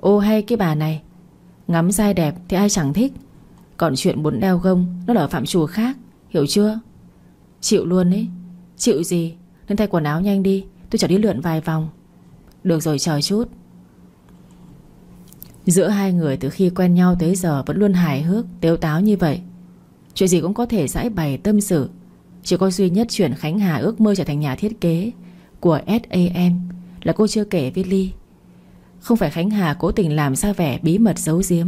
Ô hay cái bà này. Ngắm dai đẹp thì ai chẳng thích. Còn chuyện muốn đeo gông Nó là ở phạm trù khác Hiểu chưa? Chịu luôn ấy. Chịu gì? Nên thay quần áo nhanh đi Tôi chỉ đi lượn vài vòng. Được rồi chờ chút. Giữa hai người từ khi quen nhau tới giờ Vẫn luôn hài hước, tếu táo như vậy. Chuyện gì cũng có thể giải bày tâm sự. Chỉ có duy nhất chuyện Khánh Hà ước mơ trở thành nhà thiết kế Của SAM Là cô chưa kể với Ly. Không phải Khánh Hà cố tình làm ra vẻ bí mật giấu giếm.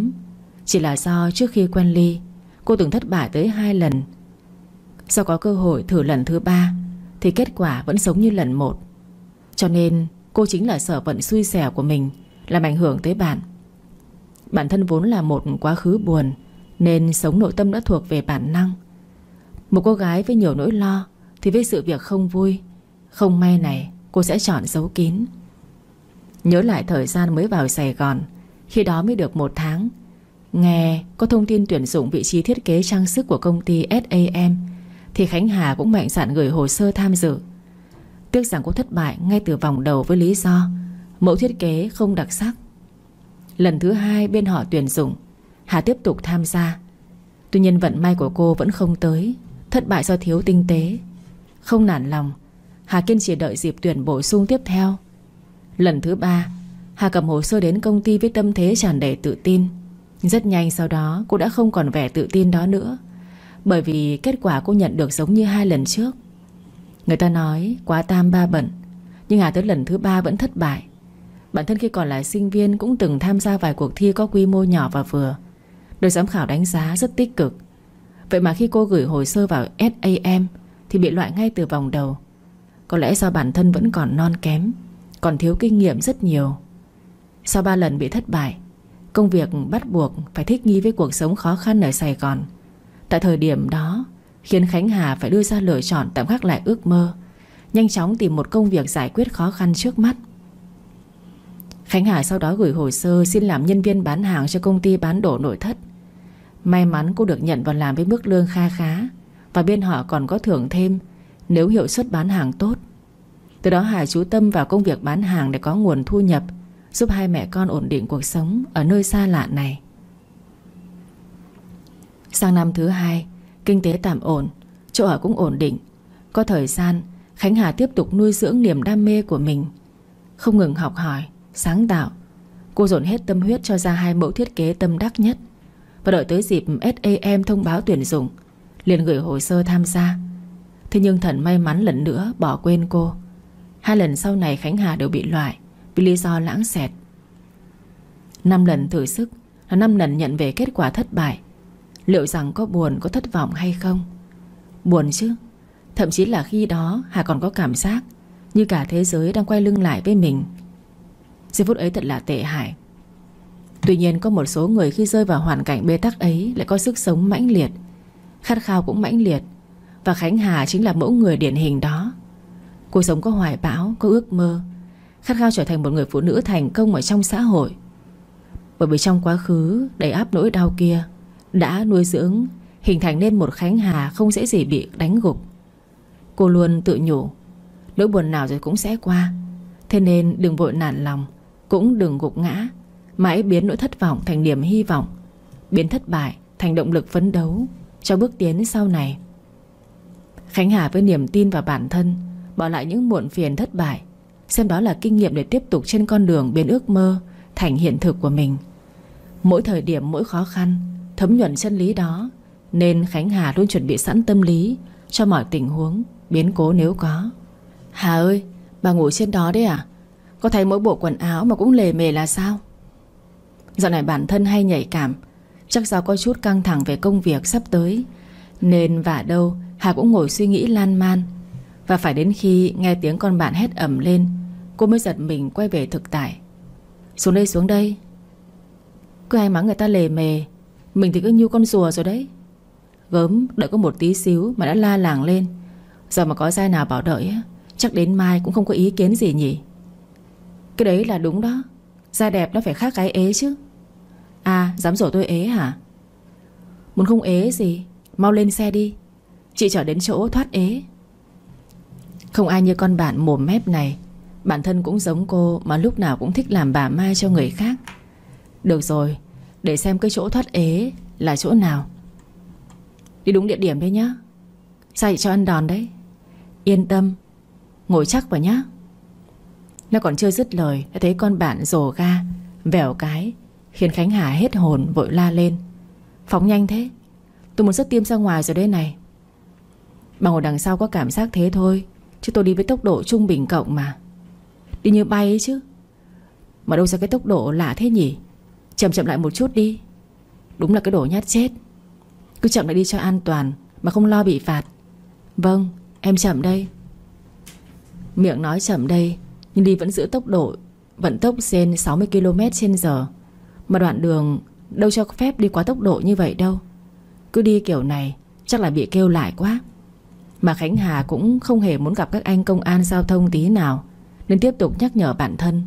Chỉ là do trước khi quen Ly, Cô từng thất bại tới hai lần. Sau có cơ hội thử lần thứ ba, Thì kết quả vẫn giống như lần một. Cho nên, cô chính là sở vận xui xẻo của mình, Làm ảnh hưởng tới bạn. Bản thân vốn là một quá khứ buồn, Nên sống nội tâm đã thuộc về bản năng. Một cô gái với nhiều nỗi lo, Thì với sự việc không vui, Không may này, cô sẽ chọn giấu kín. Nhớ lại thời gian mới vào Sài Gòn, Khi đó mới được một tháng. Nghe có thông tin tuyển dụng vị trí thiết kế trang sức của công ty SAM Thì Khánh Hà cũng mạnh dạn gửi hồ sơ tham dự. Tiếc rằng cô thất bại ngay từ vòng đầu với lý do Mẫu thiết kế không đặc sắc. Lần thứ hai bên họ tuyển dụng, Hà tiếp tục tham gia. Tuy nhiên vận may của cô vẫn không tới, Thất bại do thiếu tinh tế. Không nản lòng, Hà kiên trì đợi dịp tuyển bổ sung tiếp theo. Lần thứ ba, Hà cầm hồ sơ đến công ty với tâm thế tràn đầy tự tin. Rất nhanh sau đó, cô đã không còn vẻ tự tin đó nữa, Bởi vì kết quả cô nhận được giống như hai lần trước. Người ta nói, quá tam ba bận, Nhưng Hà tới lần thứ ba vẫn thất bại. Bản thân khi còn là sinh viên Cũng từng tham gia vài cuộc thi có quy mô nhỏ và vừa Được giám khảo đánh giá rất tích cực. Vậy mà khi cô gửi hồ sơ vào SAM Thì bị loại ngay từ vòng đầu. Có lẽ do bản thân vẫn còn non kém. Còn thiếu kinh nghiệm rất nhiều. Sau ba lần bị thất bại, Công việc bắt buộc phải thích nghi với cuộc sống khó khăn ở Sài Gòn. Tại thời điểm đó, Khiến Khánh Hà phải đưa ra lựa chọn tạm khắc lại ước mơ, Nhanh chóng tìm một công việc giải quyết khó khăn trước mắt. Khánh Hà sau đó gửi hồ sơ xin làm nhân viên bán hàng cho công ty bán đồ nội thất. May mắn cô được nhận vào làm với mức lương kha khá Và bên họ còn có thưởng thêm Nếu hiệu suất bán hàng tốt. Từ đó hải chú tâm vào công việc bán hàng để có nguồn thu nhập, Giúp hai mẹ con ổn định cuộc sống Ở nơi xa lạ này. Sang năm thứ hai, Kinh tế tạm ổn, Chỗ ở cũng ổn định. Có thời gian, Khánh Hà tiếp tục nuôi dưỡng niềm đam mê của mình. Không ngừng học hỏi, Sáng tạo. Cô dồn hết tâm huyết cho ra hai mẫu thiết kế tâm đắc nhất. Và đợi tới dịp SAM thông báo tuyển dụng, liền gửi hồ sơ tham gia. Thế nhưng thần may mắn lần nữa bỏ quên cô. Hai lần sau này Khánh Hà đều bị loại Vì lý do lãng xẹt. Năm lần thử sức Là năm lần nhận về kết quả thất bại. Liệu rằng có buồn, có thất vọng hay không? Buồn chứ. Thậm chí là khi đó Hà còn có cảm giác Như cả thế giới đang quay lưng lại với mình. Giây phút ấy thật là tệ hại. Tuy nhiên có một số người khi rơi vào hoàn cảnh bê tắc ấy Lại có sức sống mãnh liệt, Khát khao cũng mãnh liệt. Và Khánh Hà chính là mẫu người điển hình đó. Cô sống có hoài bão, có ước mơ. Khát khao trở thành một người phụ nữ thành công ở trong xã hội. Bởi vì trong quá khứ đầy áp nỗi đau kia Đã nuôi dưỡng Hình thành nên một Khánh Hà không dễ gì bị đánh gục. Cô luôn tự nhủ Nỗi buồn nào rồi cũng sẽ qua. Thế nên đừng vội nản lòng cũng đừng gục ngã Mãi biến nỗi thất vọng thành niềm hy vọng Biến thất bại thành động lực phấn đấu Cho bước tiến sau này. Khánh Hà với niềm tin vào bản thân Bỏ lại những muộn phiền thất bại, Xem đó là kinh nghiệm để tiếp tục trên con đường Biến ước mơ thành hiện thực của mình. Mỗi thời điểm, mỗi khó khăn, Thấm nhuận chân lý đó, Nên Khánh Hà luôn chuẩn bị sẵn tâm lý Cho mọi tình huống Biến cố nếu có. Hà ơi, bà ngủ trên đó đấy à? Có thấy mỗi bộ quần áo mà cũng lề mề là sao? Dạo này bản thân hay nhạy cảm, Chắc do có chút căng thẳng về công việc sắp tới, Nên vả đâu Hà cũng ngồi suy nghĩ lan man và phải đến khi nghe tiếng con bạn hét ẩm lên, Cô mới giật mình quay về thực tại. Xuống đây xuống đây. Cứ hay mắng người ta lề mề, Mình thì cứ như con rùa rồi đấy. Gớm, đợi có một tí xíu Mà đã la làng lên. Giờ mà có dai nào bảo đợi Chắc đến mai cũng không có ý kiến gì nhỉ. Cái đấy là đúng đó, Da đẹp nó phải khác cái ế chứ. À dám rổ tôi ế hả? Muốn không ế gì, Mau lên xe đi. Chị chở đến chỗ thoát ế. Không ai như con bạn mồm mép này. Bản thân cũng giống cô Mà lúc nào cũng thích làm bà mai cho người khác. Được rồi, Để xem cái chỗ thoát ế là chỗ nào. Đi đúng địa điểm đấy nhá. Dạy cho ăn đòn đấy. Yên tâm, Ngồi chắc vào nhá. Nó còn chưa dứt lời, Đã thấy con bạn rồ ga, vẻo cái, Khiến Khánh Hà hết hồn vội la lên. Phóng nhanh thế. Tôi muốn rất tiêm ra ngoài rồi đây này. Bà ngồi đằng sau có cảm giác thế thôi. Chứ tôi đi với tốc độ trung bình cộng mà. Đi như bay ấy chứ. Mà đâu ra cái tốc độ lạ thế nhỉ? Chậm chậm lại một chút đi. Đúng là cái đồ nhát chết. Cứ chậm lại đi cho an toàn, Mà không lo bị phạt. Vâng em chậm đây. Miệng nói chậm đây, Nhưng đi vẫn giữ tốc độ, Vận tốc trên 60km trên giờ. Mà đoạn đường đâu cho phép đi quá tốc độ như vậy đâu. Cứ đi kiểu này, Chắc là bị kêu lại quá. Mà Khánh Hà cũng không hề muốn gặp các anh công an giao thông tí nào, Nên tiếp tục nhắc nhở bản thân.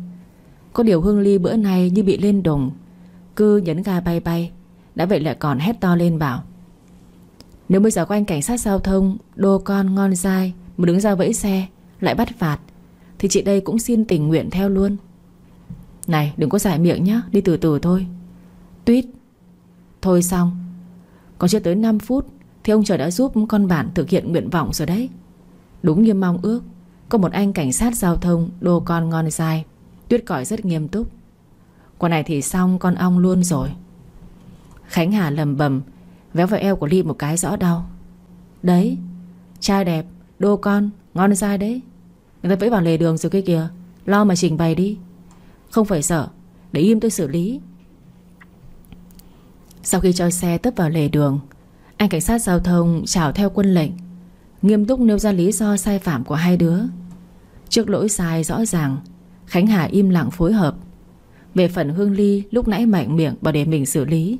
Có điều Hương Ly bữa nay như bị lên đùng, Cứ nhấn ga bay bay, Đã vậy lại còn hét to lên bảo, Nếu bây giờ có anh cảnh sát giao thông, Đô con ngon dai, Mà đứng ra vẫy xe, Lại bắt phạt, Thì chị đây cũng xin tình nguyện theo luôn. Này, đừng có giải miệng nhá, Đi từ từ thôi. Tuyết. Thôi xong, Còn chưa tới 5 phút thì ông trời đã giúp con bạn thực hiện nguyện vọng rồi đấy. Đúng như mong ước, Có một anh cảnh sát giao thông Đô con ngon dai, Tuyết còi rất nghiêm túc. Quả này thì xong con ong luôn rồi. Khánh Hà lầm bầm, Véo vào eo của Ly một cái rõ đau. Đấy, Trai đẹp Đô con, Ngon dai đấy. Người ta vẫy vào lề đường rồi kia kìa, Lo mà trình bày đi. Không phải sợ, Để im tôi xử lý. Sau khi cho xe tấp vào lề đường anh cảnh sát giao thông chào theo quân lệnh, Nghiêm túc nêu ra lý do sai phạm của hai đứa. Trước lỗi sai rõ ràng, Khánh Hà im lặng phối hợp. Về phần Hương Ly lúc nãy mạnh miệng Bảo để mình xử lý,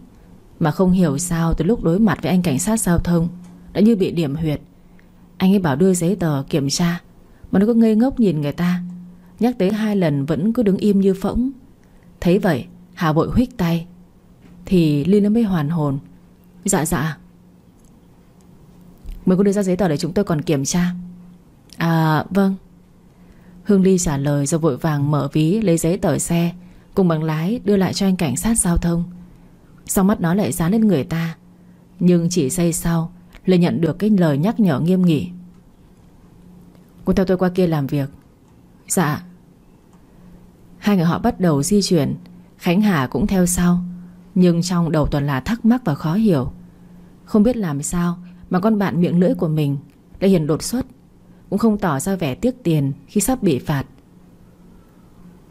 Mà không hiểu sao từ lúc đối mặt với anh cảnh sát giao thông Đã như bị điểm huyệt. Anh ấy bảo đưa giấy tờ kiểm tra, Mà nó cứ ngây ngốc nhìn người ta, Nhắc tới hai lần vẫn cứ đứng im như phỗng. Thấy vậy, Hà vội huyết tay, Thì Ly nó mới hoàn hồn. Dạ dạ. Mới có đưa ra giấy tờ để chúng tôi còn kiểm tra. À vâng. Hương Ly trả lời rồi vội vàng mở ví, Lấy giấy tờ xe, Cùng bằng lái đưa lại cho anh cảnh sát giao thông. Sau mắt nó lại dán lên người ta, Nhưng chỉ giây sau, Lại nhận được cái lời nhắc nhở nghiêm nghị. Cô theo tôi qua kia làm việc. Dạ. Hai người họ bắt đầu di chuyển, Khánh Hà cũng theo sau, Nhưng trong đầu toàn là thắc mắc và khó hiểu. Không biết làm sao mà con bạn miệng lưỡi của mình Lại hiện đột xuất, Cũng không tỏ ra vẻ tiếc tiền Khi sắp bị phạt.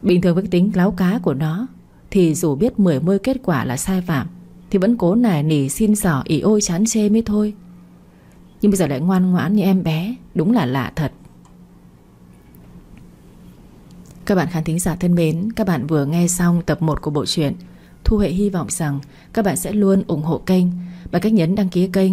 Bình thường với tính láo cá của nó, Thì dù biết mười mươi kết quả là sai phạm, Thì vẫn cố nài nỉ xin xỏ ỉ ôi chán chê mới thôi. Nhưng bây giờ lại ngoan ngoãn như em bé, Đúng là lạ thật. Các bạn khán thính giả thân mến, Các bạn vừa nghe xong tập 1 của bộ truyện Thu Hệ hy vọng rằng Các bạn sẽ luôn ủng hộ kênh Bằng cách nhấn đăng ký kênh